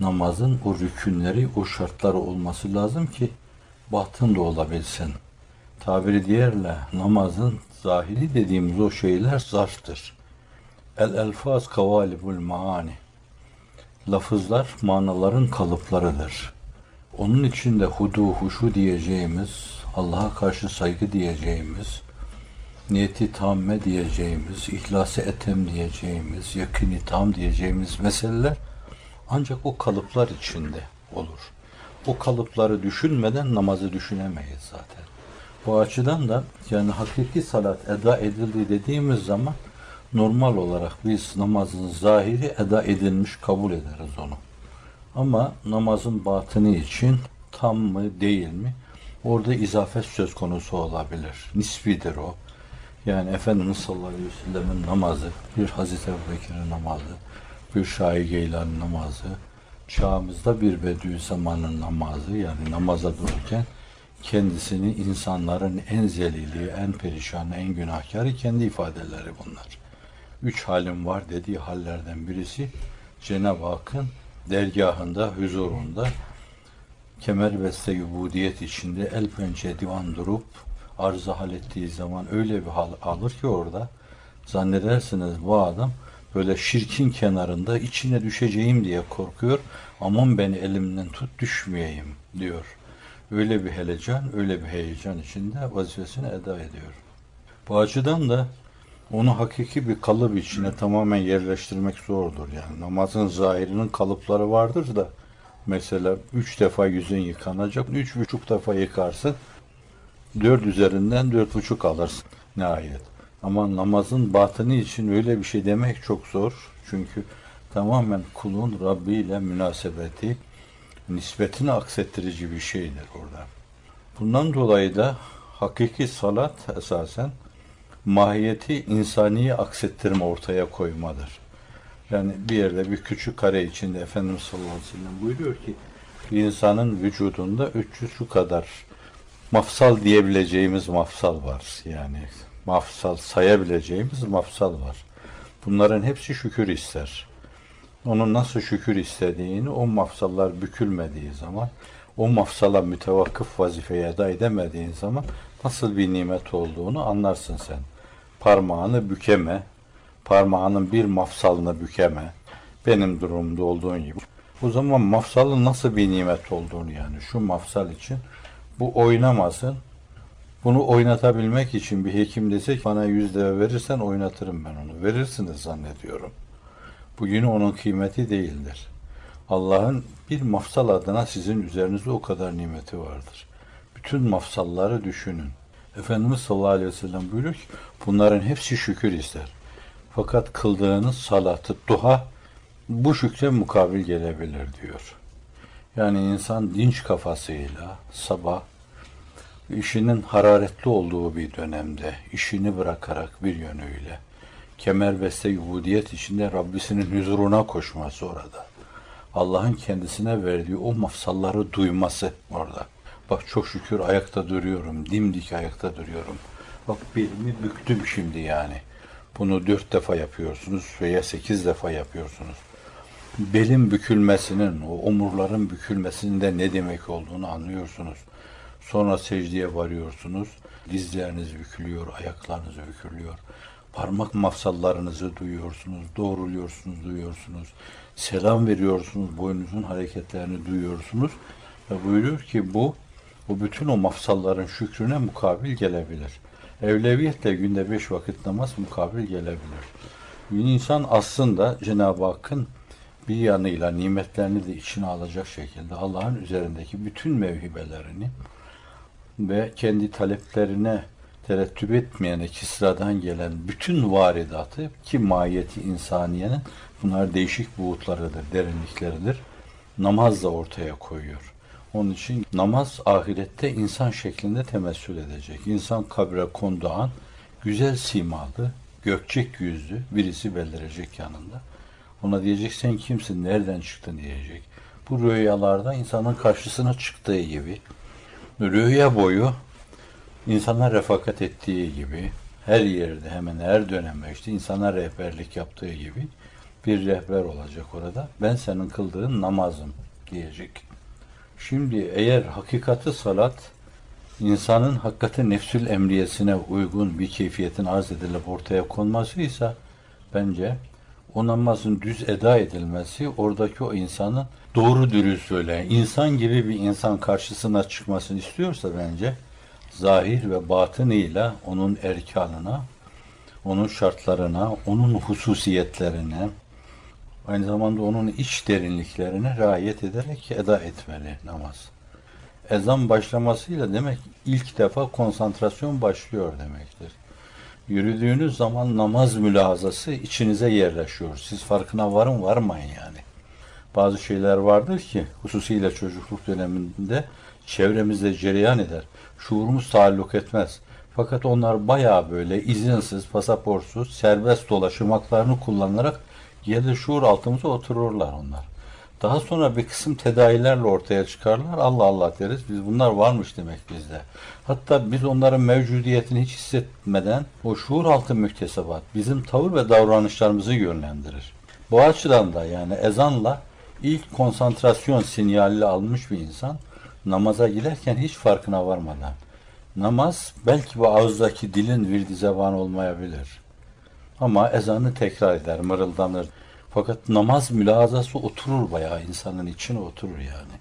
Namazın o rükünleri, o şartları olması lazım ki batın da olabilsin. Tabiri diğerle namazın zahiri dediğimiz o şeyler zarftır. El elfaz kavalibul maani. Lafızlar manaların kalıplarıdır. Onun içinde hudu, huşu diyeceğimiz, Allah'a karşı saygı diyeceğimiz, niyeti tamme diyeceğimiz, ihlası etem diyeceğimiz, yakini tam diyeceğimiz meseleler ancak o kalıplar içinde olur. O kalıpları düşünmeden namazı düşünemeyiz zaten. Bu açıdan da yani hakiki salat eda edildi dediğimiz zaman normal olarak biz namazın zahiri eda edilmiş kabul ederiz onu. Ama namazın batını için tam mı değil mi? Orada izafet söz konusu olabilir. Nisbidir o. Yani Efendimiz sallallahu aleyhi ve sellemin namazı, bir Hazreti Ebu Bekir'in namazı, bir Şahi Geylani namazı, çağımızda bir Bediüzzaman'ın namazı yani namaza dururken kendisini insanların en zelili, en perişanı, en günahkarı kendi ifadeleri bunlar. Üç halim var dediği hallerden birisi Cenab-ı Hakk'ın dergahında, huzurunda kemer beste ubudiyet içinde el pençe divan durup arzı hal ettiği zaman öyle bir hal alır ki orada zannedersiniz bu adam böyle şirkin kenarında içine düşeceğim diye korkuyor. Aman beni elimden tut düşmeyeyim diyor. Öyle bir helecan, öyle bir heyecan içinde vazifesini eda ediyor. Bu açıdan da onu hakiki bir kalıp içine tamamen yerleştirmek zordur. Yani namazın zahirinin kalıpları vardır da mesela üç defa yüzün yıkanacak, üç buçuk defa yıkarsın, dört üzerinden dört buçuk alırsın nihayet. Ama namazın batını için öyle bir şey demek çok zor. Çünkü tamamen kulun Rabbi ile münasebeti, nispetini aksettirici bir şeydir orada. Bundan dolayı da hakiki salat esasen mahiyeti insaniye aksettirme ortaya koymadır. Yani bir yerde bir küçük kare içinde Efendimiz sallallahu aleyhi ve sellem buyuruyor ki insanın vücudunda 300 şu kadar mafsal diyebileceğimiz mafsal var. Yani mafsal sayabileceğimiz mafsal var. Bunların hepsi şükür ister. Onun nasıl şükür istediğini o mafsallar bükülmediği zaman, o mafsala mütevakkıf vazifeyi eda edemediğin zaman nasıl bir nimet olduğunu anlarsın sen. Parmağını bükeme, parmağının bir mafsalını bükeme, benim durumumda olduğun gibi. O zaman mafsalın nasıl bir nimet olduğunu yani şu mafsal için bu oynamasın. Bunu oynatabilmek için bir hekim desek bana 100 lira verirsen oynatırım ben onu. Verirsiniz zannediyorum. Bugün onun kıymeti değildir. Allah'ın bir mafsal adına sizin üzerinizde o kadar nimeti vardır. Bütün mafsalları düşünün. Efendimiz sallallahu aleyhi ve sellem buyuruyor ki bunların hepsi şükür ister. Fakat kıldığınız salatı, duha bu şükre mukabil gelebilir diyor. Yani insan dinç kafasıyla sabah işinin hararetli olduğu bir dönemde işini bırakarak bir yönüyle kemerbeste ubudiyet içinde Rabbisinin huzuruna koşması orada. Allah'ın kendisine verdiği o mafsalları duyması orada. Bak çok şükür ayakta duruyorum, dimdik ayakta duruyorum. Bak belimi büktüm şimdi yani. Bunu dört defa yapıyorsunuz veya sekiz defa yapıyorsunuz. Belin bükülmesinin, o omurların bükülmesinin de ne demek olduğunu anlıyorsunuz. Sonra secdeye varıyorsunuz. Dizleriniz bükülüyor, ayaklarınız bükülüyor. Parmak mafsallarınızı duyuyorsunuz, doğruluyorsunuz, duyuyorsunuz. Selam veriyorsunuz, boynunuzun hareketlerini duyuyorsunuz. Ve buyuruyor ki bu, bu bütün o mafsalların şükrüne mukabil gelebilir. Evleviyetle günde beş vakit namaz mukabil gelebilir. Bir insan aslında Cenab-ı Hakk'ın bir yanıyla nimetlerini de içine alacak şekilde Allah'ın üzerindeki bütün mevhibelerini ve kendi taleplerine terettüp etmeyene kisradan gelen bütün varidatı ki mahiyeti insaniyenin bunlar değişik buğutlarıdır, derinlikleridir. Namazla ortaya koyuyor. Onun için namaz ahirette insan şeklinde temessül edecek. İnsan kabre konduğu an güzel simalı, gökçek yüzlü birisi beldirecek yanında. Ona diyecek sen kimsin, nereden çıktın diyecek. Bu rüyalarda insanın karşısına çıktığı gibi rüya boyu insana refakat ettiği gibi her yerde hemen her dönemde işte insana rehberlik yaptığı gibi bir rehber olacak orada. Ben senin kıldığın namazım diyecek. Şimdi eğer hakikati salat insanın hakikati nefsül emriyesine uygun bir keyfiyetin arz edilip ortaya konmasıysa bence o namazın düz eda edilmesi oradaki o insanın doğru dürüst söyleyen insan gibi bir insan karşısına çıkmasını istiyorsa bence zahir ve batınıyla onun erkanına, onun şartlarına, onun hususiyetlerine, aynı zamanda onun iç derinliklerine riayet ederek eda etmeli namaz. Ezan başlamasıyla demek ilk defa konsantrasyon başlıyor demektir. Yürüdüğünüz zaman namaz mülazası içinize yerleşiyor. Siz farkına varın varmayın yani. Bazı şeyler vardır ki hususiyle çocukluk döneminde çevremizde cereyan eder. Şuurumuz taalluk etmez. Fakat onlar bayağı böyle izinsiz, pasaportsuz, serbest dolaşımaklarını kullanarak gelir şuur altımıza otururlar onlar. Daha sonra bir kısım tedavilerle ortaya çıkarlar. Allah Allah deriz. Biz bunlar varmış demek bizde. Hatta biz onların mevcudiyetini hiç hissetmeden o şuur altı müktesebat bizim tavır ve davranışlarımızı yönlendirir. Bu açıdan da yani ezanla ilk konsantrasyon sinyalini almış bir insan namaza giderken hiç farkına varmadan namaz belki bu ağızdaki dilin virdi zeban olmayabilir. Ama ezanı tekrar eder, mırıldanır. Fakat namaz mülazası oturur bayağı insanın içine oturur yani.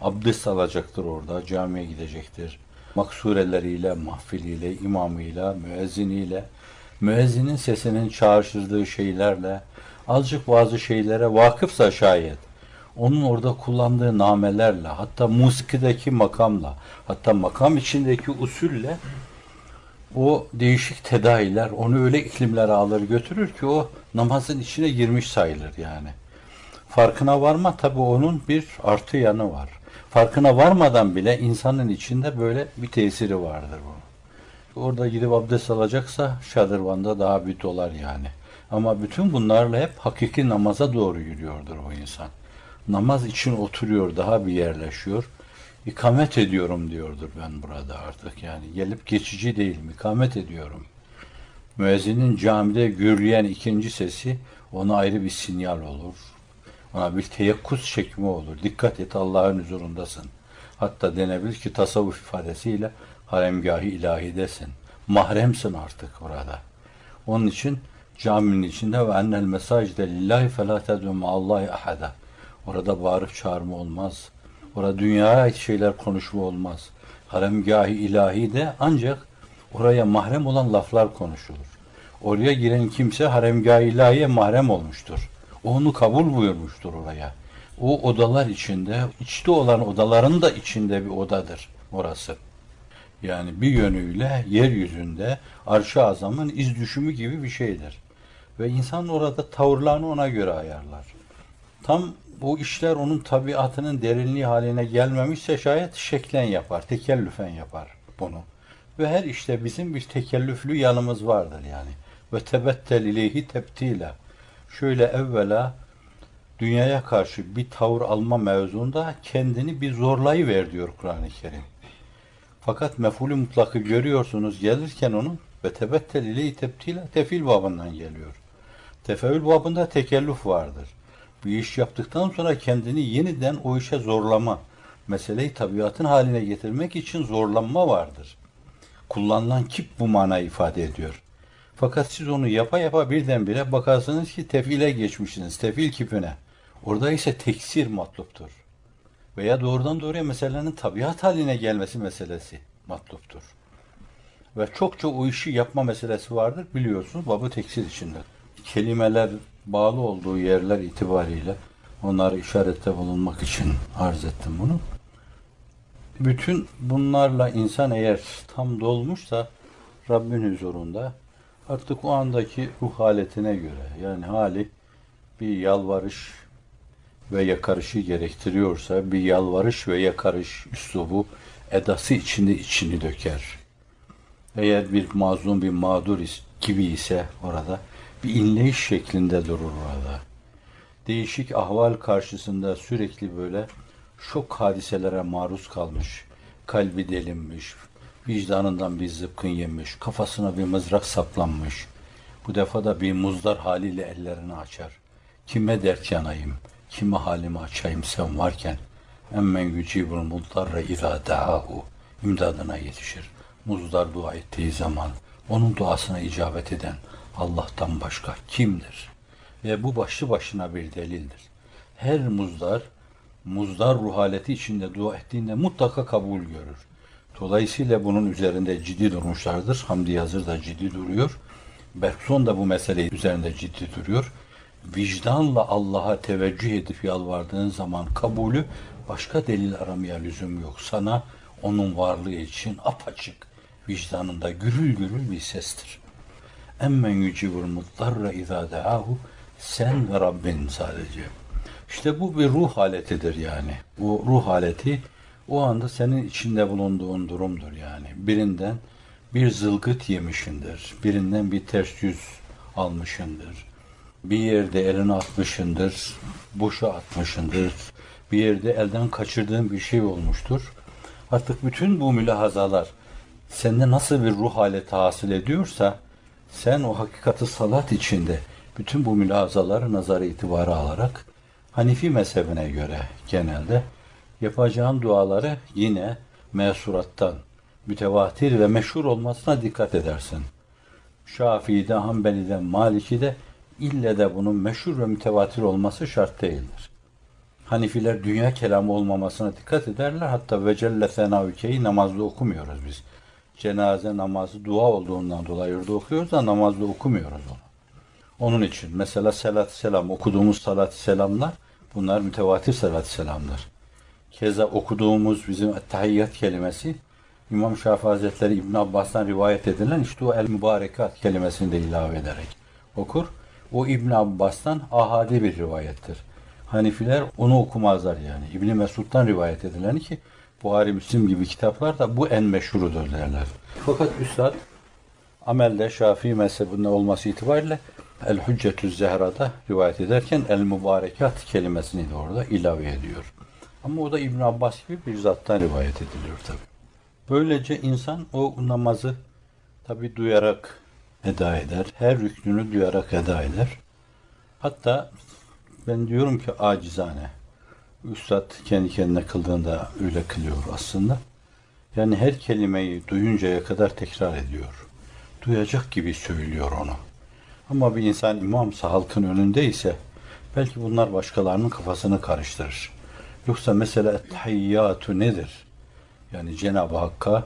Abdest alacaktır orada, camiye gidecektir. Maksureleriyle, mahfiliyle, imamıyla, müezziniyle, müezzinin sesinin çağrıştırdığı şeylerle, azıcık bazı şeylere vakıfsa şayet, onun orada kullandığı namelerle, hatta musikideki makamla, hatta makam içindeki usulle o değişik tedaviler onu öyle iklimlere alır götürür ki o namazın içine girmiş sayılır yani. Farkına varma tabi onun bir artı yanı var. Farkına varmadan bile insanın içinde böyle bir tesiri vardır bu. Orada gidip abdest alacaksa şadırvanda daha bir dolar yani. Ama bütün bunlarla hep hakiki namaza doğru yürüyordur o insan. Namaz için oturuyor, daha bir yerleşiyor. İkamet ediyorum diyordur ben burada artık yani. Gelip geçici değil, ikamet ediyorum. Müezzinin camide gürleyen ikinci sesi ona ayrı bir sinyal olur. Ona bir teyakkuz çekimi olur. Dikkat et Allah'ın huzurundasın. Hatta denebilir ki tasavvuf ifadesiyle haremgahı ilahidesin. Mahremsin artık burada. Onun için caminin içinde ve ennel mesacide lillahi felâ tedû Allahi ahada. Orada bağırıp çağırma olmaz. Orada dünyaya ait şeyler konuşma olmaz. Haremgahı ilahi de ancak oraya mahrem olan laflar konuşulur. Oraya giren kimse haremgâh ilahiye mahrem olmuştur. Onu kabul buyurmuştur oraya. O odalar içinde, içte olan odaların da içinde bir odadır orası. Yani bir yönüyle yeryüzünde arş-ı azamın iz düşümü gibi bir şeydir. Ve insan orada tavırlarını ona göre ayarlar. Tam bu işler onun tabiatının derinliği haline gelmemişse şayet şeklen yapar, tekellüfen yapar bunu. Ve her işte bizim bir tekellüflü yanımız vardır yani. Ve tebettel ileyhi tebtile. Şöyle evvela dünyaya karşı bir tavır alma mevzunda kendini bir zorlayıver diyor Kur'an-ı Kerim. Fakat mefulü mutlakı görüyorsunuz gelirken onun ve tebettel ileyhi tebtile tefil babından geliyor. Tefeül babında tekellüf vardır. Bir iş yaptıktan sonra kendini yeniden o işe zorlama, meseleyi tabiatın haline getirmek için zorlanma vardır. Kullanılan kip bu manayı ifade ediyor. Fakat siz onu yapa yapa birdenbire bakarsınız ki tefile geçmişsiniz, tefil kipine. Orada ise teksir matluptur. Veya doğrudan doğruya meselenin tabiat haline gelmesi meselesi matluptur. Ve çokça o işi yapma meselesi vardır biliyorsunuz babı teksir içinde. Kelimeler bağlı olduğu yerler itibariyle onları işarette bulunmak için arz ettim bunu. Bütün bunlarla insan eğer tam dolmuşsa Rabbin huzurunda artık o andaki ruh haletine göre yani hali bir yalvarış ve yakarışı gerektiriyorsa bir yalvarış ve yakarış üslubu edası içinde içini döker. Eğer bir mazlum bir mağdur gibi ise orada bir inleyiş şeklinde durur orada. Değişik ahval karşısında sürekli böyle şok hadiselere maruz kalmış, kalbi delinmiş, vicdanından bir zıpkın yemiş, kafasına bir mızrak saplanmış. Bu defa da bir muzdar haliyle ellerini açar. Kime dert yanayım, kime halimi açayım sen varken emmen yücibul muddarra izâ da'ahu imdadına yetişir. Muzdar dua ettiği zaman onun duasına icabet eden Allah'tan başka kimdir? Ve bu başlı başına bir delildir. Her muzdar, muzdar ruh haleti içinde dua ettiğinde mutlaka kabul görür. Dolayısıyla bunun üzerinde ciddi durmuşlardır. Hamdi Yazır da ciddi duruyor. Bergson da bu mesele üzerinde ciddi duruyor. Vicdanla Allah'a teveccüh edip yalvardığın zaman kabulü başka delil aramaya lüzum yok. Sana onun varlığı için apaçık vicdanında gürül gürül bir sestir. Emmen yücibul mutlarra izâ deâhu sen ve Rabbin sadece. İşte bu bir ruh haletidir yani. Bu ruh haleti o anda senin içinde bulunduğun durumdur yani. Birinden bir zılgıt yemişindir. Birinden bir ters yüz almışındır. Bir yerde elini atmışındır. Boşa atmışındır. Bir yerde elden kaçırdığın bir şey olmuştur. Artık bütün bu mülahazalar sende nasıl bir ruh haleti hasıl ediyorsa sen o hakikati salat içinde bütün bu mülahazaları nazara itibara alarak Hanifi mezhebine göre genelde yapacağın duaları yine mesurattan, mütevatir ve meşhur olmasına dikkat edersin. Şafii'de, Hanbeli'de, Maliki'de ille de bunun meşhur ve mütevatir olması şart değildir. Hanifiler dünya kelamı olmamasına dikkat ederler. Hatta ve celle namazda okumuyoruz biz. Cenaze namazı dua olduğundan dolayı orada okuyoruz da namazda okumuyoruz onu. Onun için mesela salat selam okuduğumuz salat selamlar bunlar mütevatir salat selamlar. Keza okuduğumuz bizim tahiyyat kelimesi İmam Şafii Hazretleri İbn Abbas'tan rivayet edilen işte o el mübarekat kelimesini de ilave ederek okur. O İbn Abbas'tan ahadi bir rivayettir. Hanifiler onu okumazlar yani. İbn Mesud'dan rivayet edilen ki Buhari Müslim gibi kitaplar da bu en meşhurudur derler. Fakat Üstad amelde Şafii mezhebinde olması itibariyle El Hüccetü Zehra'da rivayet ederken El Mübarekat kelimesini de orada ilave ediyor. Ama o da İbn Abbas gibi bir zattan rivayet ediliyor tabi. Böylece insan o namazı tabi duyarak eda eder. Her rüknünü duyarak eda eder. Hatta ben diyorum ki acizane. Üstad kendi kendine kıldığında öyle kılıyor aslında. Yani her kelimeyi duyuncaya kadar tekrar ediyor. Duyacak gibi söylüyor onu. Ama bir insan imamsa halkın önünde ise belki bunlar başkalarının kafasını karıştırır. Yoksa mesela ettehiyyatü nedir? Yani Cenab-ı Hakk'a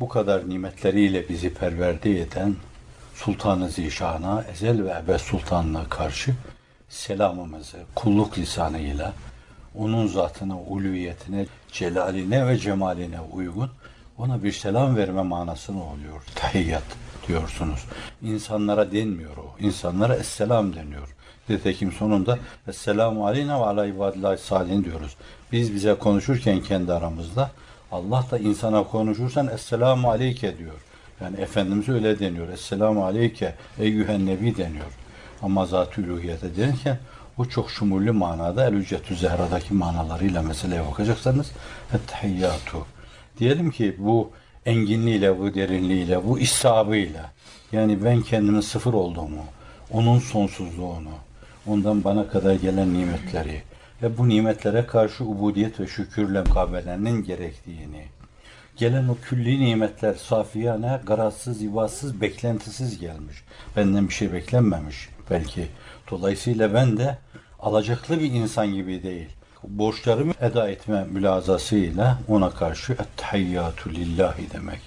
bu kadar nimetleriyle bizi perverde eden Sultan-ı Zişan'a, ezel ve ebed sultanına karşı selamımızı kulluk lisanıyla onun zatına, ulviyetine, celaline ve cemaline uygun ona bir selam verme manasını oluyor. Tahiyyat diyorsunuz. İnsanlara denmiyor o. İnsanlara esselam deniyor. Nitekim sonunda Esselamu aleyna ve ala ibadillahi salihin diyoruz. Biz bize konuşurken kendi aramızda Allah da insana konuşursan Esselamu aleyke diyor. Yani Efendimiz öyle deniyor. Esselamu aleyke eyyühen nebi deniyor. Ama zat-ı denirken o çok şumullü manada El-Üccetü Zehra'daki manalarıyla meseleye bakacaksanız ettehiyyatu. Diyelim ki bu enginliğiyle, bu derinliğiyle, bu isabıyla yani ben kendimin sıfır olduğumu, onun sonsuzluğunu, ondan bana kadar gelen nimetleri ve bu nimetlere karşı ubudiyet ve şükürle mukabelenin gerektiğini, gelen o külli nimetler safiyane, garazsız, ibasız, beklentisiz gelmiş. Benden bir şey beklenmemiş belki. Dolayısıyla ben de alacaklı bir insan gibi değil. Borçlarımı eda etme mülazasıyla ona karşı ettehiyyatü lillahi demek.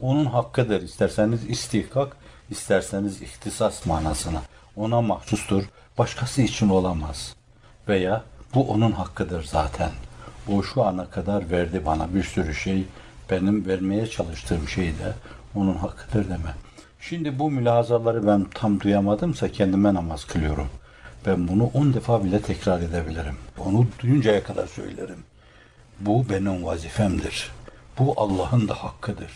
Onun hakkıdır. İsterseniz istihkak, isterseniz ihtisas manasına. Ona mahsustur. Başkası için olamaz. Veya bu onun hakkıdır zaten. O şu ana kadar verdi bana bir sürü şey. Benim vermeye çalıştığım şey de onun hakkıdır deme. Şimdi bu mülazaları ben tam duyamadımsa kendime namaz kılıyorum. Ben bunu on defa bile tekrar edebilirim. Onu duyuncaya kadar söylerim. Bu benim vazifemdir. Bu Allah'ın da hakkıdır.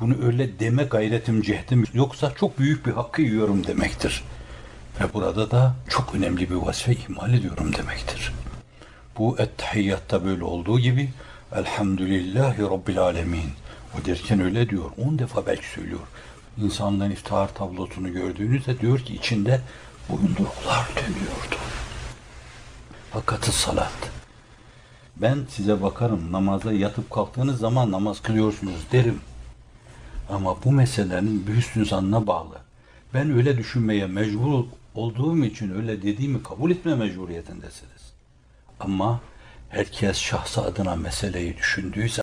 Bunu öyle deme gayretim, cehdim yoksa çok büyük bir hakkı yiyorum demektir. Ve burada da çok önemli bir vazife ihmal ediyorum demektir. Bu ettehiyyatta böyle olduğu gibi Elhamdülillahi Rabbil Alemin. O derken öyle diyor. On defa belki söylüyor. İnsanların iftihar tablosunu gördüğünüzde diyor ki içinde boyunduruklar dönüyordu. Hakikati salat. Ben size bakarım namaza yatıp kalktığınız zaman namaz kılıyorsunuz derim. Ama bu meselenin bir hüsnü zannına bağlı. Ben öyle düşünmeye mecbur olduğum için öyle dediğimi kabul etme mecburiyetindesiniz. Ama herkes şahsı adına meseleyi düşündüğü